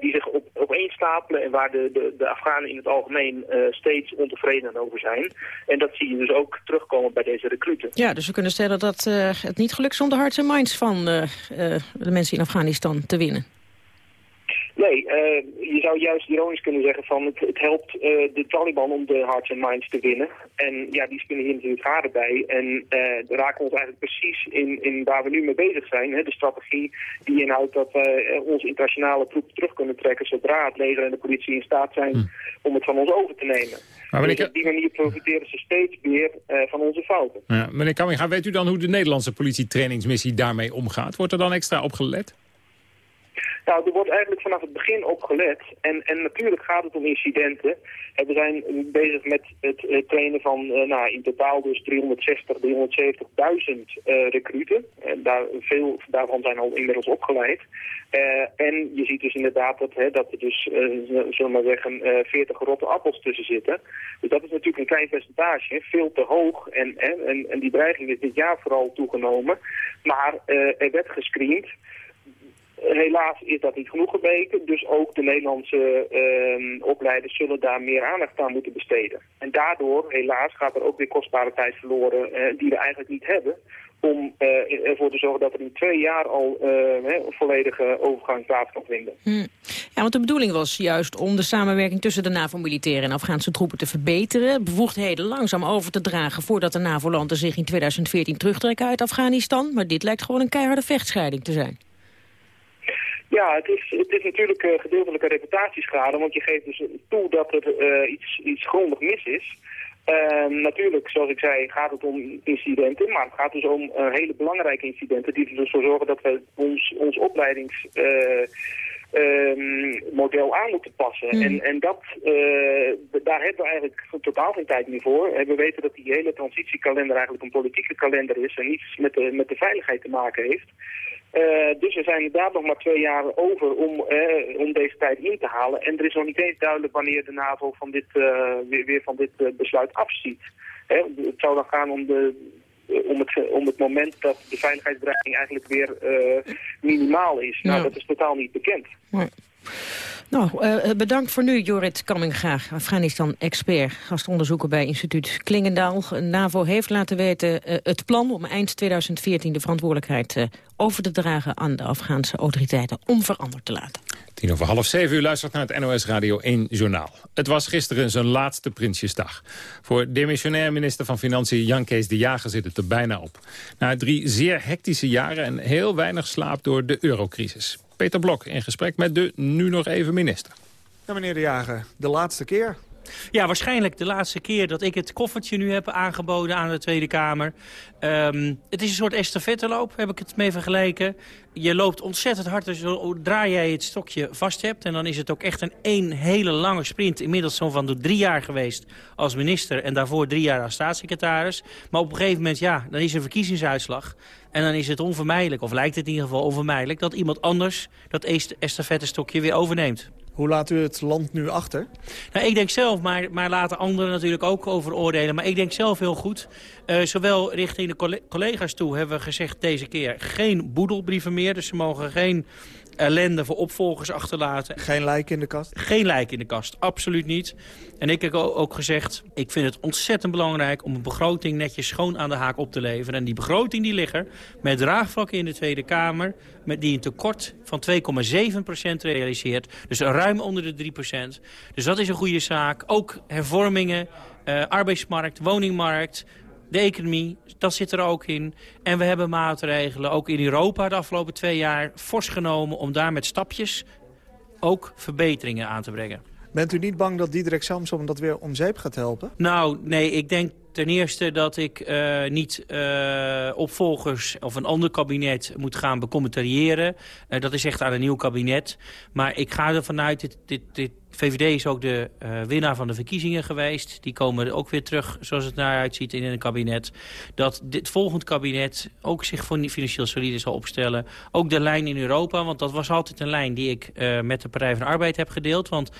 [SPEAKER 43] die zich op, opeenstapelen en waar de, de, de Afghanen in het algemeen uh, steeds ontevreden over zijn. En dat zie je dus ook terugkomen bij deze recruten.
[SPEAKER 5] Ja, dus we kunnen stellen dat het niet gelukt is om de hearts en minds van de mensen in Afghanistan te winnen.
[SPEAKER 43] Nee, uh, je zou juist ironisch kunnen zeggen van het, het helpt uh, de Taliban om de hearts en minds te winnen. En ja, die spinnen hier natuurlijk harder bij. En uh, raken ons eigenlijk precies in, in waar we nu mee bezig zijn. Hè? De strategie die inhoudt dat we onze internationale troepen terug kunnen trekken zodra het leger en de politie in staat zijn hm. om het van ons over te nemen. Maar dus op die manier profiteren ze steeds meer van onze fouten.
[SPEAKER 4] Ja, meneer Kamminga, weet u dan hoe de Nederlandse politietrainingsmissie daarmee omgaat? Wordt er dan extra op gelet?
[SPEAKER 43] Nou, er wordt eigenlijk vanaf het begin op gelet. En, en natuurlijk gaat het om incidenten. we zijn bezig met het trainen van uh, nou, in totaal dus 360, 370.000 uh, recruten. En daar, veel daarvan zijn al inmiddels opgeleid. En je ziet dus inderdaad dat, hè, dat er dus, uh, zullen zeggen, 40 rotte appels tussen zitten. Dus dat is natuurlijk een klein percentage, veel te hoog. En, en, en die dreiging is dit jaar vooral toegenomen. Maar er werd gescreend. Helaas is dat niet genoeg gebleken, dus ook de Nederlandse uh, opleiders zullen daar meer aandacht aan moeten besteden. En daardoor, helaas, gaat er ook weer kostbare tijd verloren uh, die we eigenlijk niet hebben om uh, ervoor te zorgen dat er in twee jaar al een volledige overgang plaats kan vinden.
[SPEAKER 5] Hm. Ja, want de bedoeling was juist om de samenwerking tussen de NAVO-militairen en Afghaanse troepen te verbeteren, bevoegdheden langzaam over te dragen voordat de NAVO-landen zich in 2014 terugtrekken uit Afghanistan. Maar dit lijkt gewoon een keiharde vechtscheiding te zijn.
[SPEAKER 43] Ja, het is, het is natuurlijk uh, gedeeltelijke reputatieschade, want je geeft dus toe dat er uh, iets, iets grondig mis is. Uh, natuurlijk, zoals ik zei, gaat het om incidenten, maar het gaat dus om uh, hele belangrijke incidenten die er dus voor zorgen dat we ons, ons opleidingsmodel ehm, aan moeten passen. Mm. En, en dat, daar hebben we eigenlijk totaal geen tijd meer voor. We weten dat die hele transitiekalender eigenlijk een politieke kalender is en niets met de, met de veiligheid te maken heeft. Dus er zijn inderdaad nog maar twee jaar over om, om deze tijd in te halen. En er is nog niet eens duidelijk wanneer de NAVO van dit, weer, weer, van dit besluit afziet. Hè, het zou dan gaan om de, om het, om het moment dat de veiligheidsdreiging eigenlijk weer minimaal is. Nou, dat is totaal niet bekend.
[SPEAKER 5] Nou, uh, bedankt voor nu, Jorrit Kamminga, Afghanistan-expert, gastonderzoeker bij instituut Klingendaal. NAVO heeft laten weten uh, het plan om eind 2014 de verantwoordelijkheid over te dragen aan de Afghaanse autoriteiten onveranderd te laten.
[SPEAKER 4] Tien over half zeven u luistert naar het NOS Radio 1 Journaal. Het was gisteren zijn laatste Prinsjesdag. Voor demissionair minister van Financiën Jan Kees de Jager zit het er bijna op. Na drie zeer hectische jaren en heel weinig slaap door de eurocrisis. Peter Blok in gesprek met de nu nog even minister.
[SPEAKER 44] Ja, meneer De Jager, de laatste keer.
[SPEAKER 45] Ja, waarschijnlijk de laatste keer dat ik het koffertje nu heb aangeboden aan de Tweede Kamer. Um, het is een soort estafetteloop, heb ik het mee vergeleken. Je loopt ontzettend hard dus zodra jij het stokje vast hebt. En dan is het ook echt een één hele lange sprint. Inmiddels zo'n van de drie jaar geweest als minister. En daarvoor drie jaar als staatssecretaris. Maar op een gegeven moment, ja, dan is er verkiezingsuitslag. En dan is het onvermijdelijk, of lijkt het in ieder geval onvermijdelijk... dat iemand anders dat estafettestokje weer overneemt.
[SPEAKER 44] Hoe laat u het land nu achter?
[SPEAKER 45] Nou, ik denk zelf, maar, maar laten anderen natuurlijk ook over oordelen. Maar ik denk zelf heel goed. Uh, zowel richting de collega's toe hebben we gezegd deze keer geen boedelbrieven meer. Dus ze mogen geen ellende voor opvolgers achterlaten.
[SPEAKER 44] Geen lijk in de kast?
[SPEAKER 45] Geen lijk in de kast, absoluut niet. En ik heb ook gezegd, ik vind het ontzettend belangrijk... om een begroting netjes schoon aan de haak op te leveren. En die begroting die ligt er met draagvlakken in de Tweede Kamer... Met die een tekort van 2,7% realiseert. Dus ruim onder de 3% Dus dat is een goede zaak. Ook hervormingen, uh, arbeidsmarkt, woningmarkt de economie, dat zit er ook in. En we hebben maatregelen, ook in Europa de afgelopen twee jaar, fors genomen... om daar met stapjes ook verbeteringen aan te brengen.
[SPEAKER 44] Bent u niet bang dat Diederik Samsom dat weer om zeep gaat helpen?
[SPEAKER 45] Nou, nee, ik denk ten eerste dat ik uh, niet uh, opvolgers of een ander kabinet moet gaan becommentariëren. Uh, dat is echt aan een nieuw kabinet. Maar ik ga ervan uit, dit, dit, dit VVD is ook de winnaar van de verkiezingen geweest. Die komen ook weer terug, zoals het naar uitziet, in een kabinet. Dat dit volgend kabinet ook zich voor financieel solide zal opstellen. Ook de lijn in Europa, want dat was altijd een lijn die ik met de Partij van de Arbeid heb gedeeld. Want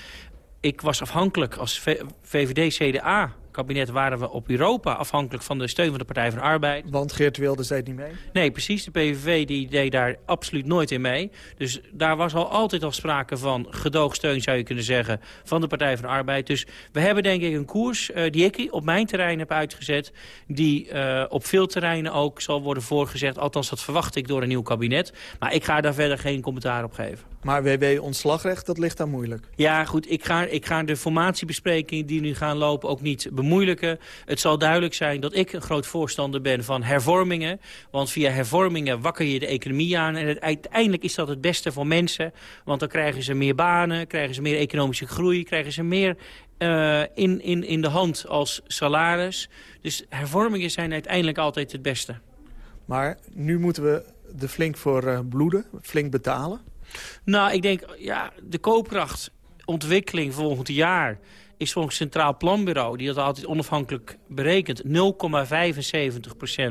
[SPEAKER 45] ik was afhankelijk als VVD-CDA kabinet waren we op Europa afhankelijk van de steun van de Partij van de Arbeid.
[SPEAKER 44] Want Geert Wilders deed niet mee?
[SPEAKER 45] Nee, precies. De PVV die deed daar absoluut nooit in mee. Dus daar was al altijd al sprake van gedoogsteun, zou je kunnen zeggen, van de Partij van de Arbeid. Dus we hebben denk ik een koers uh, die ik op mijn terrein heb uitgezet, die uh, op veel terreinen ook zal worden voorgezegd. Althans, dat verwacht ik door een nieuw kabinet. Maar ik ga daar verder geen commentaar op geven.
[SPEAKER 44] Maar WW-ontslagrecht, dat ligt daar moeilijk?
[SPEAKER 45] Ja, goed. Ik ga, ik ga de formatiebesprekingen die nu gaan lopen ook niet bemoeilijken. Het zal duidelijk zijn dat ik een groot voorstander ben van hervormingen. Want via hervormingen wakker je de economie aan. En uiteindelijk is dat het beste voor mensen. Want dan krijgen ze meer banen, krijgen ze meer economische groei... krijgen ze meer uh, in, in, in de hand als salaris. Dus hervormingen zijn uiteindelijk altijd het beste.
[SPEAKER 44] Maar nu moeten we er flink voor uh, bloeden, flink betalen?
[SPEAKER 45] Nou, ik denk, ja, de koopkrachtontwikkeling volgend jaar is volgens het Centraal Planbureau, die dat altijd onafhankelijk berekent, 0,75%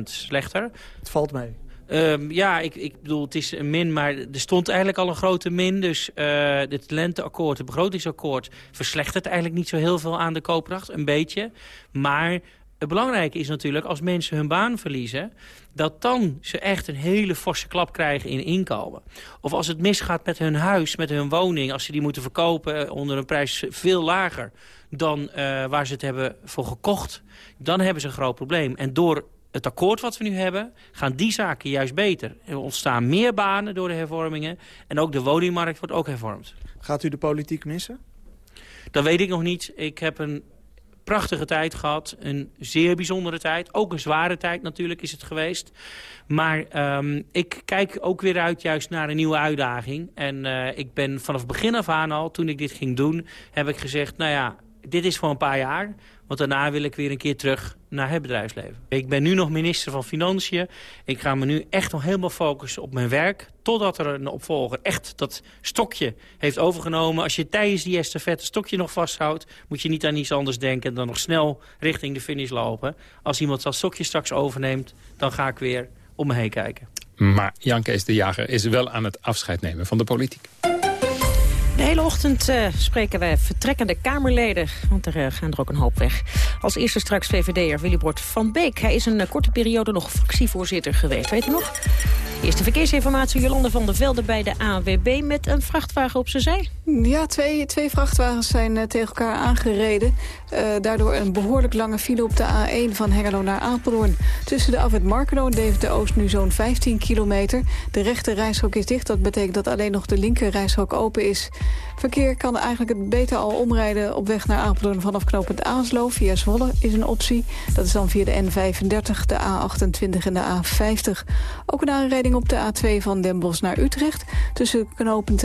[SPEAKER 45] slechter.
[SPEAKER 44] Het valt mee.
[SPEAKER 45] Um, ja, ik, ik bedoel, het is een min, maar er stond eigenlijk al een grote min. Dus uh, het lenteakkoord, het begrotingsakkoord, verslechtert eigenlijk niet zo heel veel aan de koopkracht. Een beetje. Maar het belangrijke is natuurlijk, als mensen hun baan verliezen... dat dan ze echt een hele forse klap krijgen in inkomen. Of als het misgaat met hun huis, met hun woning... als ze die moeten verkopen onder een prijs veel lager... dan uh, waar ze het hebben voor gekocht, dan hebben ze een groot probleem. En door het akkoord wat we nu hebben, gaan die zaken juist beter. Er ontstaan meer banen door de hervormingen... en ook de woningmarkt wordt ook hervormd.
[SPEAKER 44] Gaat u de politiek missen?
[SPEAKER 45] Dat weet ik nog niet. Ik heb een prachtige tijd gehad. Een zeer bijzondere tijd. Ook een zware tijd natuurlijk is het geweest. Maar um, ik kijk ook weer uit juist naar een nieuwe uitdaging. En uh, ik ben vanaf begin af aan al, toen ik dit ging doen... heb ik gezegd, nou ja, dit is voor een paar jaar. Want daarna wil ik weer een keer terug naar het bedrijfsleven. Ik ben nu nog minister van Financiën. Ik ga me nu echt nog helemaal focussen op mijn werk. Totdat er een opvolger echt dat stokje heeft overgenomen. Als je tijdens die estafette stokje nog vasthoudt... moet je niet aan iets anders denken dan nog snel richting de finish lopen. Als iemand dat stokje straks overneemt, dan ga ik weer om me heen kijken.
[SPEAKER 4] Maar Jan Kees de Jager is wel aan het afscheid nemen van de politiek.
[SPEAKER 5] De hele ochtend uh, spreken wij vertrekkende Kamerleden, want er uh, gaan er ook een hoop weg. Als eerste straks VVD'er Willybord van Beek. Hij is een uh, korte periode nog fractievoorzitter geweest, weet u nog? Eerste verkeersinformatie, Jolande van der Velde bij de ANWB... met een vrachtwagen op zijn zij.
[SPEAKER 39] Ja, twee, twee vrachtwagens zijn tegen elkaar aangereden. daardoor een behoorlijk lange file op de A1 van Hengelo naar Apeldoorn. Tussen de afwit Markelo en Deventer de Oost nu zo'n 15 kilometer. De rechte reishok is dicht, dat betekent dat alleen nog de linker reishok open is. Verkeer kan eigenlijk het beter al omrijden op weg naar Apeldoorn vanaf knooppunt Aanslo. Via Zwolle is een optie. Dat is dan via de N35, de A28 en de A50. Ook een aanrijding op de A2 van Den Bosch naar Utrecht. Tussen knooppunt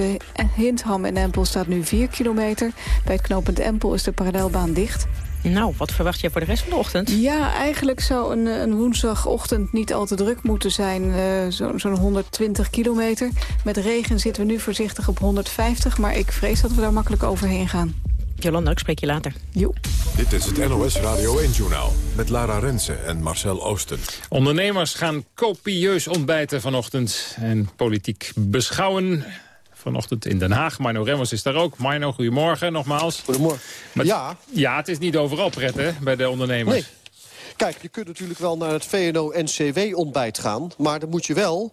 [SPEAKER 39] Hindham en Empel staat nu 4 kilometer. Bij het knooppunt Empel is de parallelbaan dicht.
[SPEAKER 5] Nou, wat verwacht jij voor de rest van de ochtend?
[SPEAKER 39] Ja, eigenlijk zou een, een woensdagochtend niet al te druk moeten zijn. Uh, Zo'n zo 120 kilometer. Met regen zitten we nu voorzichtig op 150. Maar ik vrees dat we daar makkelijk overheen gaan.
[SPEAKER 5] Jolanda, ik spreek je later.
[SPEAKER 39] Jo.
[SPEAKER 3] Dit is het NOS Radio 1-journaal met Lara Rensen en Marcel Oosten.
[SPEAKER 4] Ondernemers gaan copieus ontbijten vanochtend en politiek beschouwen vanochtend in Den Haag. Marno Remmers is daar ook. Marno, goedemorgen nogmaals.
[SPEAKER 46] Goedemorgen. ja.
[SPEAKER 4] Ja, het is niet overal pret hè, bij de ondernemers.
[SPEAKER 46] Nee. Kijk, je kunt natuurlijk wel naar het VNO-NCW-ontbijt gaan... maar dan moet je wel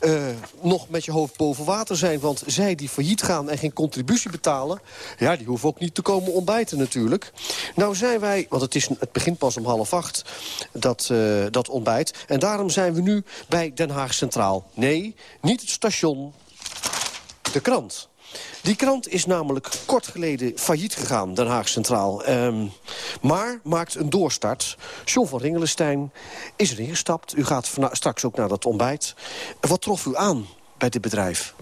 [SPEAKER 46] uh, nog met je hoofd boven water zijn. Want zij die failliet gaan en geen contributie betalen... ja, die hoeven ook niet te komen ontbijten natuurlijk. Nou zijn wij, want het, is, het begint pas om half acht, dat, uh, dat ontbijt... en daarom zijn we nu bij Den Haag Centraal. Nee, niet het station, de krant. Die krant is namelijk kort geleden failliet gegaan, Den Haag Centraal. Um, maar maakt een doorstart. John van Ringelenstein is erin gestapt. U gaat straks ook naar dat ontbijt. Wat trof u aan bij dit bedrijf?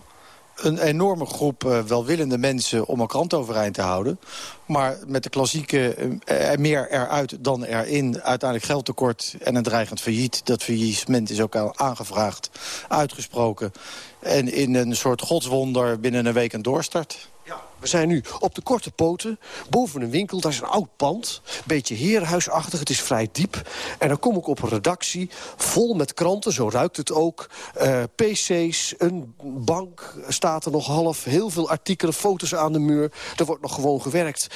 [SPEAKER 46] Een enorme groep uh, welwillende mensen om een krant overeind te houden. Maar met de klassieke uh, meer eruit dan erin. Uiteindelijk geldtekort en een dreigend failliet. Dat faillissement is ook al aangevraagd, uitgesproken. En in een soort godswonder binnen een week een doorstart. We zijn nu op de korte poten, boven een winkel. Daar is een oud pand, beetje herenhuisachtig, het is vrij diep. En dan kom ik op een redactie, vol met kranten, zo ruikt het ook. Uh, PC's, een bank staat er nog half, heel veel artikelen, foto's aan de muur. Er wordt nog gewoon gewerkt.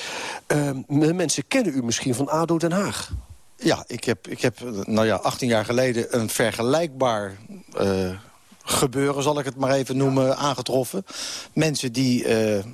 [SPEAKER 46] Uh, mensen kennen u misschien van ADO Den Haag. Ja, ik heb, ik heb nou ja, 18 jaar geleden een vergelijkbaar... Uh, gebeuren, zal ik het maar even noemen, aangetroffen. Mensen die uh,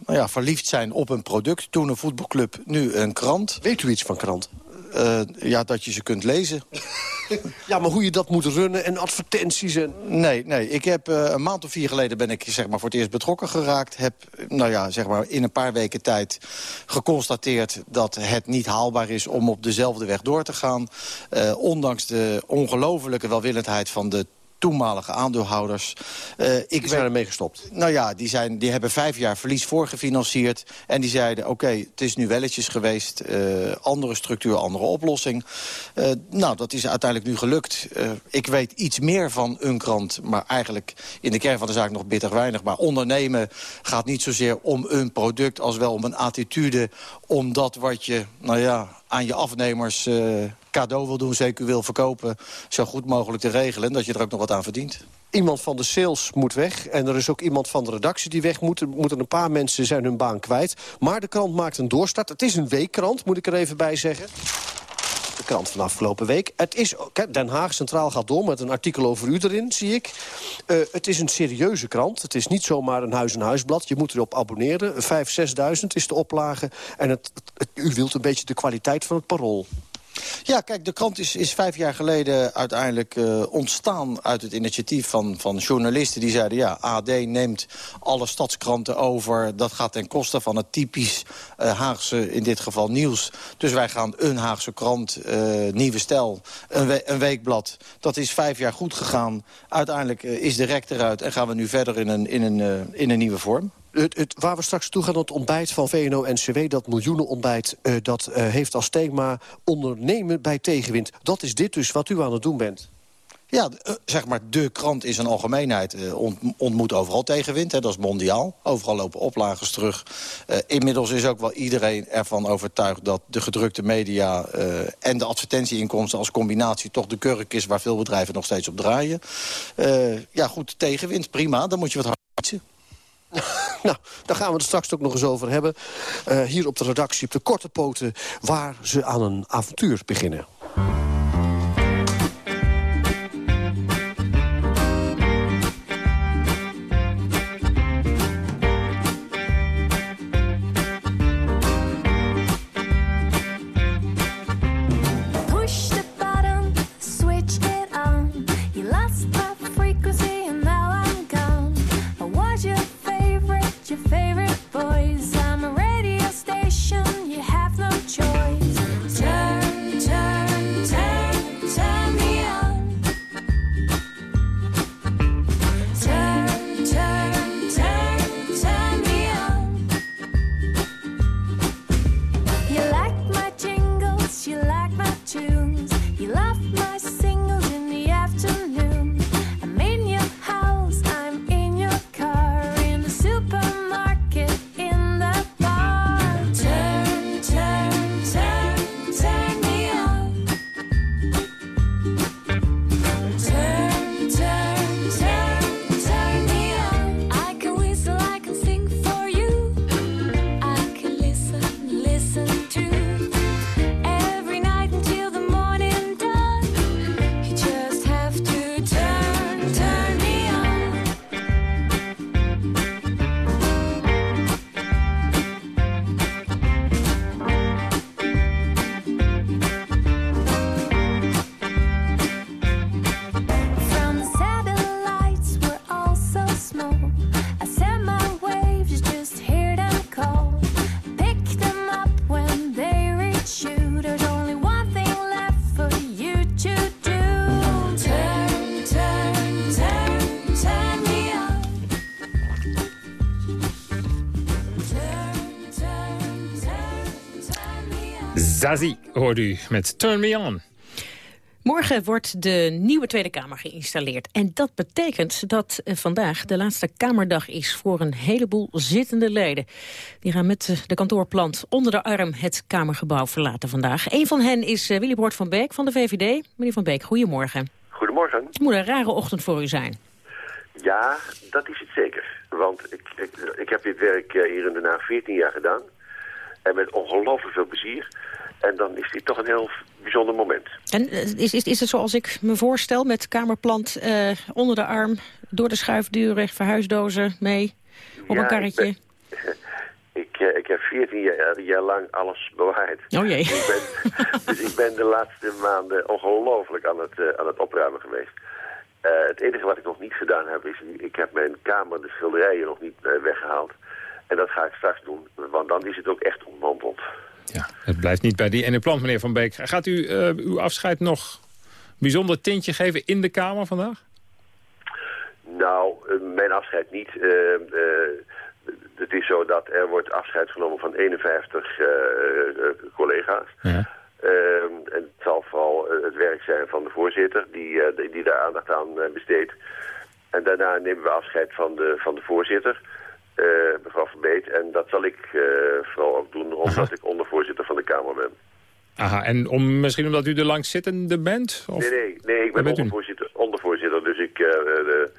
[SPEAKER 46] nou ja, verliefd zijn op een product. Toen een voetbalclub, nu een krant. Weet u iets van krant? Uh, ja, dat je ze kunt lezen. [laughs] ja, maar hoe je dat moet runnen en advertenties en... Nee, nee. Ik heb uh, een maand of vier geleden ben ik zeg maar, voor het eerst betrokken geraakt. Heb nou ja, zeg maar, in een paar weken tijd geconstateerd dat het niet haalbaar is om op dezelfde weg door te gaan. Uh, ondanks de ongelofelijke welwillendheid van de toenmalige aandeelhouders. Uh, ik die zijn ermee gestopt? Nou ja, die, zijn, die hebben vijf jaar verlies voorgefinancierd. En die zeiden, oké, het is nu welletjes geweest. Uh, andere structuur, andere oplossing. Uh, nou, dat is uiteindelijk nu gelukt. ik weet iets meer van een krant, maar eigenlijk in de kern van de zaak nog bitter weinig. Maar ondernemen gaat niet zozeer om een product... als wel om een attitude, om dat wat je, nou ja, aan je afnemers cadeau wil doen, zeker wil verkopen... zo goed mogelijk te regelen en dat je er ook nog wat aan verdient. Iemand van de sales moet weg en er is ook iemand van de redactie die weg moet. Er moeten een paar mensen zijn hun baan kwijt. Maar de krant maakt een doorstart. Het is een weekkrant, moet ik er even bij zeggen krant van afgelopen week. Het is, Den Haag Centraal gaat door met een artikel over u erin, zie ik. Uh, het is een serieuze krant. Het is niet zomaar een huis-en-huisblad. Je moet erop abonneren. 5.000, 6.000 is de oplage. En het, het, u wilt een beetje de kwaliteit van het parool. Ja, kijk, de krant is, is vijf jaar geleden uiteindelijk uh, ontstaan... uit het initiatief van, van journalisten die zeiden... ja, AD neemt alle stadskranten over. Dat gaat ten koste van het typisch uh, Haagse, in dit geval nieuws. Dus wij gaan een Haagse krant, uh, Nieuwe Stijl, een, een, weekblad. Dat is vijf jaar goed gegaan. Uiteindelijk is de rek eruit en gaan we nu verder in een, in een, in een nieuwe vorm. Het, het, waar we straks toe gaan, het ontbijt van VNO-NCW... dat miljoenenontbijt, uh, dat uh, heeft als thema ondernemen bij tegenwind. Dat is dit dus wat u aan het doen bent. Ja, uh, zeg maar, de krant in zijn algemeenheid ont, ontmoet overal tegenwind. Hè, dat is mondiaal. Overal lopen oplagers terug. Inmiddels is ook wel iedereen ervan overtuigd... dat de gedrukte media en de advertentieinkomsten als combinatie... toch de kurk is waar veel bedrijven nog steeds op draaien. ja, goed, tegenwind, prima. Dan moet je wat harder [laughs]
[SPEAKER 47] nou, daar gaan we het straks ook nog eens over hebben. Uh, hier op de redactie op de korte poten... waar ze aan een avontuur beginnen.
[SPEAKER 4] Hoort u met Turn Me On.
[SPEAKER 5] Morgen wordt de nieuwe Tweede Kamer geïnstalleerd. En dat betekent dat eh, vandaag de laatste Kamerdag is voor een heleboel zittende leden. Die gaan met eh, de kantoorplant onder de arm het Kamergebouw verlaten vandaag. Een van hen is uh, Willy Bord van Beek van de VVD. Meneer van Beek, goedemorgen.
[SPEAKER 48] Goedemorgen.
[SPEAKER 5] Het moet een rare ochtend voor u zijn.
[SPEAKER 48] Ja, dat is het zeker. Want ik, ik, ik heb dit werk hier in Den Haag 14 jaar gedaan. En met ongelooflijk veel plezier. En dan is dit toch een heel bijzonder moment.
[SPEAKER 5] En eh, is, is, is het zoals ik me voorstel, met kamerplant uh, onder de arm... door de schuifdeuren, verhuisdozen mee, op een karretje?
[SPEAKER 48] Ik, ben, [laughs] ik, uh, ik, heb 14 jaar, jaar, lang alles bewaard.
[SPEAKER 5] Oh jee.
[SPEAKER 48] Dus ik ben, [laughs] dus ik ben de laatste maanden ongelooflijk aan het, aan het opruimen geweest. het enige wat ik nog niet gedaan heb, is... ik heb mijn kamer, de schilderijen, nog niet weggehaald. En dat ga ik straks doen, want dan is het ook echt ontmanteld.
[SPEAKER 4] Ja, het blijft niet bij die ene plant, meneer Van Beek. Gaat u uh, uw afscheid nog een bijzonder tintje geven in de Kamer vandaag?
[SPEAKER 48] Nou, uh, mijn afscheid niet. Uh, het is zo dat er wordt afscheid genomen van 51 collega's. Ja. en het zal vooral het werk zijn van de voorzitter die, die daar aandacht aan besteedt. En daarna nemen we afscheid van de, van de voorzitter... Uh, mevrouw Verbeet. En dat zal ik uh, vooral ook doen, omdat Aha. ik ondervoorzitter van de Kamer ben.
[SPEAKER 4] Aha, en om, misschien omdat u de langzittende bent?
[SPEAKER 48] Of? Nee, nee, nee, ik ben ondervoorzitter, ondervoorzitter, dus ik... De,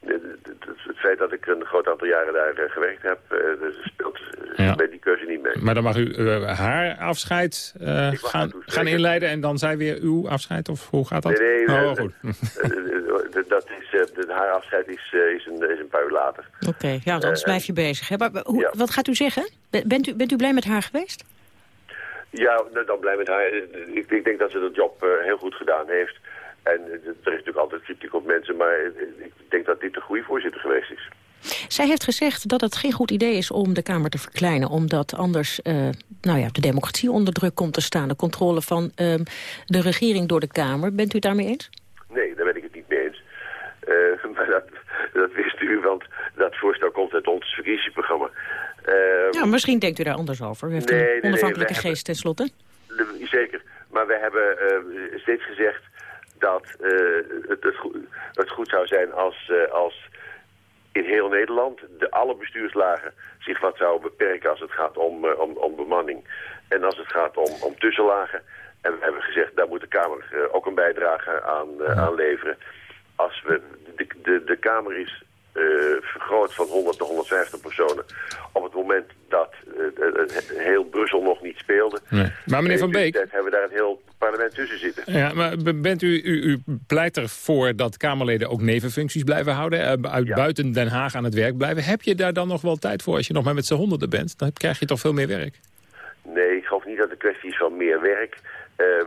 [SPEAKER 48] het feit dat ik een groot aantal jaren daar gewerkt heb, dus speelt ja. bij die keuze niet mee.
[SPEAKER 4] Maar dan mag u haar afscheid gaan, gaan inleiden en dan zij weer uw afscheid? Of hoe gaat dat?
[SPEAKER 48] Nee, nee,
[SPEAKER 4] oh, goed.
[SPEAKER 48] dat is, haar afscheid is, is, een, is een paar uur later.
[SPEAKER 5] Oké, okay, ja, anders blijf je bezig. Hè? Maar, hoe, ja. Wat gaat u zeggen? Bent u, bent u blij met haar geweest?
[SPEAKER 48] Ja, dan blij met haar. Ik, ik denk dat ze de job heel goed gedaan heeft. En er is natuurlijk altijd kritiek op mensen, maar ik denk dat dit een goede voorzitter geweest is.
[SPEAKER 5] Zij heeft gezegd dat het geen goed idee is om de Kamer te verkleinen... omdat anders uh, nou ja, de democratie onder druk komt te staan. De controle van uh, de regering door de Kamer. Bent u het daarmee eens?
[SPEAKER 48] Nee, daar ben ik het niet mee eens. Uh, [laughs] maar dat, dat wist u, want dat voorstel komt uit ons verkiezingsprogramma.
[SPEAKER 5] ja, misschien denkt u daar anders over. U heeft
[SPEAKER 48] nee,
[SPEAKER 5] een onafhankelijke
[SPEAKER 48] nee,
[SPEAKER 5] geest tenslotte.
[SPEAKER 48] Zeker, maar we hebben steeds gezegd dat het, het, goed, het, goed zou zijn als, als in heel Nederland de alle bestuurslagen zich wat zouden beperken als het gaat om, om, om bemanning. En als het gaat om, om tussenlagen. En we hebben gezegd, daar moet de Kamer ook een bijdrage aan, aan leveren. Als we, de, de, de Kamer is uh, vergroot van 100 naar 150 personen. Op het moment dat uh, heel Brussel nog niet speelde.
[SPEAKER 4] Nee. Maar meneer Van Beek...
[SPEAKER 48] hebben we daar een heel parlement tussen zitten.
[SPEAKER 4] Ja, maar bent u, u, u pleit ervoor dat Kamerleden ook nevenfuncties blijven houden? uit buiten Den Haag aan het werk blijven? Heb je daar dan nog wel tijd voor als je nog maar met z'n honderden bent? Dan krijg je toch veel meer werk?
[SPEAKER 48] Nee, ik geloof niet dat het een kwestie is van meer werk.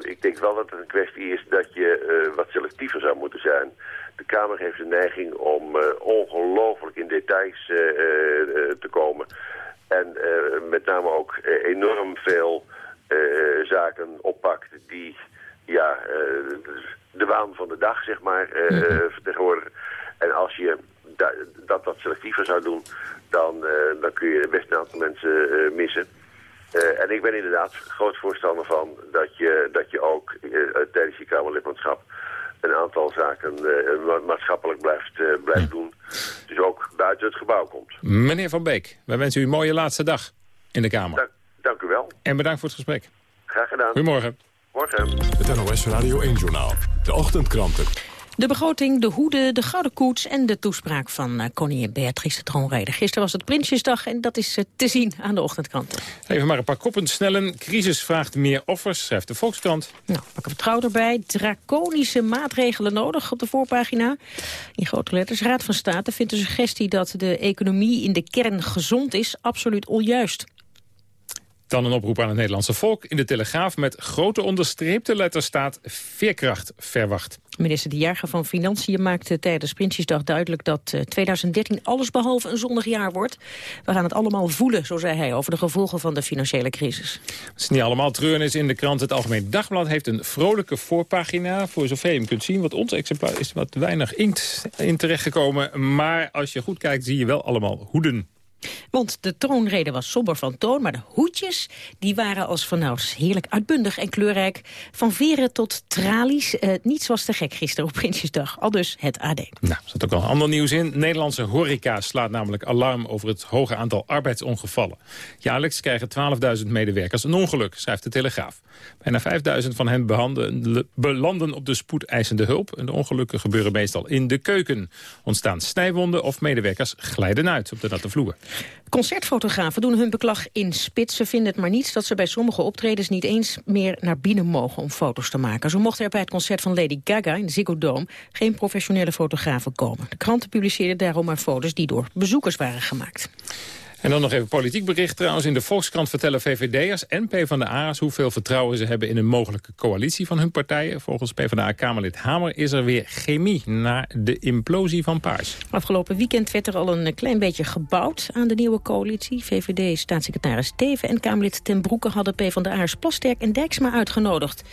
[SPEAKER 48] ik denk wel dat het een kwestie is dat je wat selectiever zou moeten zijn. De Kamer heeft de neiging om uh, ongelooflijk in details uh, te komen. En met name ook enorm veel zaken oppakt die ja, de waan van de dag zeg maar, vertegenwoordigen. En als je dat wat selectiever zou doen, dan, dan kun je best een aantal mensen missen. Uh, en ik ben inderdaad groot voorstander van dat je, dat je ook tijdens je Kamerlidmaatschap een aantal zaken uh, maatschappelijk blijft, uh, blijft doen. Dus ook buiten het gebouw komt.
[SPEAKER 4] Meneer Van Beek, wij wensen u een mooie laatste dag in de Kamer.
[SPEAKER 48] Dank, dank u wel.
[SPEAKER 4] En bedankt voor het gesprek.
[SPEAKER 48] Graag gedaan.
[SPEAKER 4] Goedemorgen.
[SPEAKER 48] Morgen.
[SPEAKER 3] Het NOS Radio 1-journaal. De ochtendkranten.
[SPEAKER 5] De begroting, de hoede, de gouden koets en de toespraak van uh, koningin Beatrice de Troonrede. Gisteren was het Prinsjesdag en dat is uh, te zien aan de ochtendkranten.
[SPEAKER 4] Even maar een paar koppen snellen. Crisis vraagt meer offers, schrijft de Volkskrant.
[SPEAKER 5] Nou, pak een trouw erbij. Draconische maatregelen nodig op de voorpagina. In grote letters. Raad van State vindt de suggestie dat de economie in de kern gezond is absoluut onjuist.
[SPEAKER 4] Dan een oproep aan het Nederlandse volk. In de Telegraaf met grote onderstreepte letters staat veerkracht verwacht.
[SPEAKER 5] Minister De Jager van Financiën maakte tijdens Prinsjesdag duidelijk dat 2013 allesbehalve een zonnig jaar wordt. We gaan het allemaal voelen, zo zei hij, over de gevolgen van de financiële crisis.
[SPEAKER 4] Het is niet allemaal treurnis in de krant. Het Algemeen Dagblad heeft een vrolijke voorpagina. Voor zover je hem kunt zien, wat ons exemplaar is wat weinig inkt in terechtgekomen. Maar als je goed kijkt zie je wel allemaal hoeden.
[SPEAKER 5] Want de troonrede was somber van toon, maar de hoedjes die waren als vanouds heerlijk uitbundig en kleurrijk. Van veren tot tralies, eh, niet zoals te gek gisteren op Prinsjesdag. Al dus het AD.
[SPEAKER 4] Nou, er zat ook nog ander nieuws in. Nederlandse horeca slaat namelijk alarm over het hoge aantal arbeidsongevallen. Jaarlijks krijgen 12.000 medewerkers een ongeluk, schrijft de Telegraaf. Bijna 5.000 van hen belanden op de spoedeisende hulp. En de ongelukken gebeuren meestal in de keuken. Ontstaan snijwonden of medewerkers glijden uit op de natte vloer.
[SPEAKER 5] Concertfotografen doen hun beklag in spits. Ze vinden het maar niets dat ze bij sommige optredens niet eens meer naar binnen mogen om foto's te maken. Zo mochten er bij het concert van Lady Gaga in de Ziggo Dome geen professionele fotografen komen. De kranten publiceerden daarom maar foto's die door bezoekers waren gemaakt.
[SPEAKER 4] En dan nog even politiek bericht trouwens. In de Volkskrant vertellen VVD'ers en PvdA'ers hoeveel vertrouwen ze hebben in een mogelijke coalitie van hun partijen. Volgens PvdA-Kamerlid Hamer is er weer chemie na de implosie van Paars.
[SPEAKER 5] Afgelopen weekend werd er al een klein beetje gebouwd aan de nieuwe coalitie. VVD-staatssecretaris Teven en Kamerlid Ten Broeke hadden PvdA'ers Plasterk en Dijksma uitgenodigd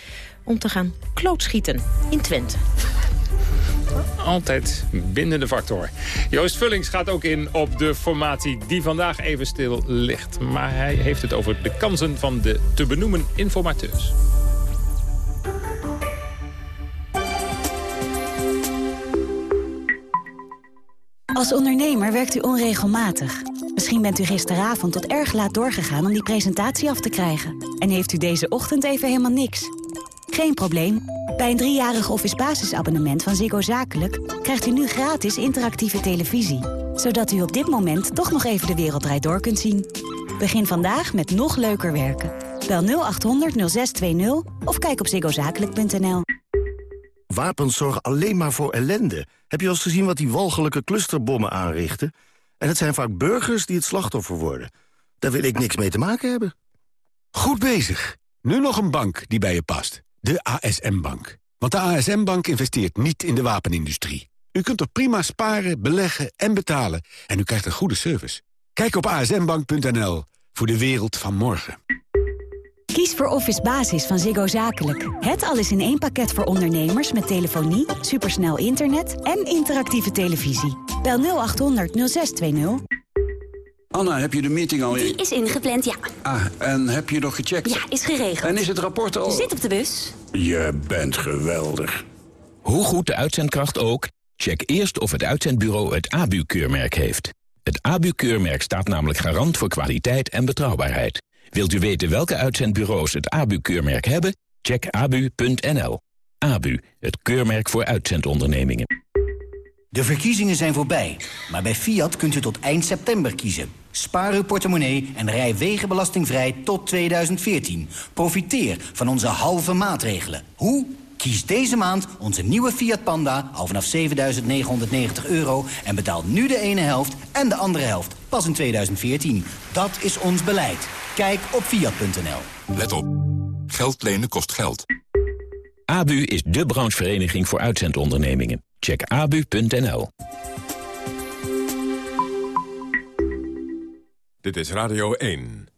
[SPEAKER 5] om te gaan klootschieten in Twente.
[SPEAKER 4] Altijd binnen de factor. Joost Vullings gaat ook in op de formatie die vandaag even stil ligt. Maar hij heeft het over de kansen van de te benoemen informateurs.
[SPEAKER 49] Als ondernemer werkt u onregelmatig. Misschien bent u gisteravond tot erg laat doorgegaan om die presentatie af te krijgen. En heeft u deze ochtend even helemaal niks. Geen probleem. Bij een driejarig office basisabonnement van Ziggo Zakelijk... krijgt u nu gratis interactieve televisie. Zodat u op dit moment toch nog even de wereld draait door kunt zien. Begin vandaag met nog leuker werken. Bel 0800 0620 of kijk op ziggozakelijk.nl.
[SPEAKER 50] Wapens zorgen alleen maar voor ellende. Heb je al eens gezien wat die walgelijke clusterbommen aanrichten? En het zijn vaak burgers die het slachtoffer worden. Daar wil ik niks mee te maken hebben.
[SPEAKER 51] Goed bezig. Nu nog een bank die bij je past. De ASM-bank. Want de ASM-bank investeert niet in de wapenindustrie. U kunt er prima sparen, beleggen en betalen. En u krijgt een goede service. Kijk op asmbank.nl voor de wereld van morgen.
[SPEAKER 49] Kies voor Office Basis van Ziggo Zakelijk. Het alles in één pakket voor ondernemers met telefonie, supersnel internet en interactieve televisie. Bel 0800 0620.
[SPEAKER 52] Anna, heb je de meeting al...
[SPEAKER 53] Die is ingepland, ja.
[SPEAKER 52] Ah, en heb je nog gecheckt?
[SPEAKER 53] Ja, is geregeld.
[SPEAKER 52] En is het rapport al...
[SPEAKER 53] Zit op de bus.
[SPEAKER 52] Je bent geweldig.
[SPEAKER 54] Hoe goed de uitzendkracht ook, check eerst of het uitzendbureau het ABU-keurmerk heeft. Het ABU-keurmerk staat namelijk garant voor kwaliteit en betrouwbaarheid. Wilt u weten welke uitzendbureaus het ABU-keurmerk hebben? Check abu.nl. ABU, het keurmerk voor uitzendondernemingen.
[SPEAKER 49] De verkiezingen zijn voorbij, maar bij Fiat kunt u tot eind september kiezen. Spaar uw portemonnee en rij wegenbelastingvrij tot 2014. Profiteer van onze halve maatregelen. Hoe? Kies deze maand onze nieuwe Fiat Panda al vanaf 7.990 euro... en betaal nu de ene helft en de andere helft pas in 2014. Dat is ons beleid. Kijk op Fiat.nl.
[SPEAKER 3] Let op. Geld lenen kost geld.
[SPEAKER 54] ABU is de branchevereniging voor uitzendondernemingen. Check abu.nl.
[SPEAKER 3] Dit is Radio 1.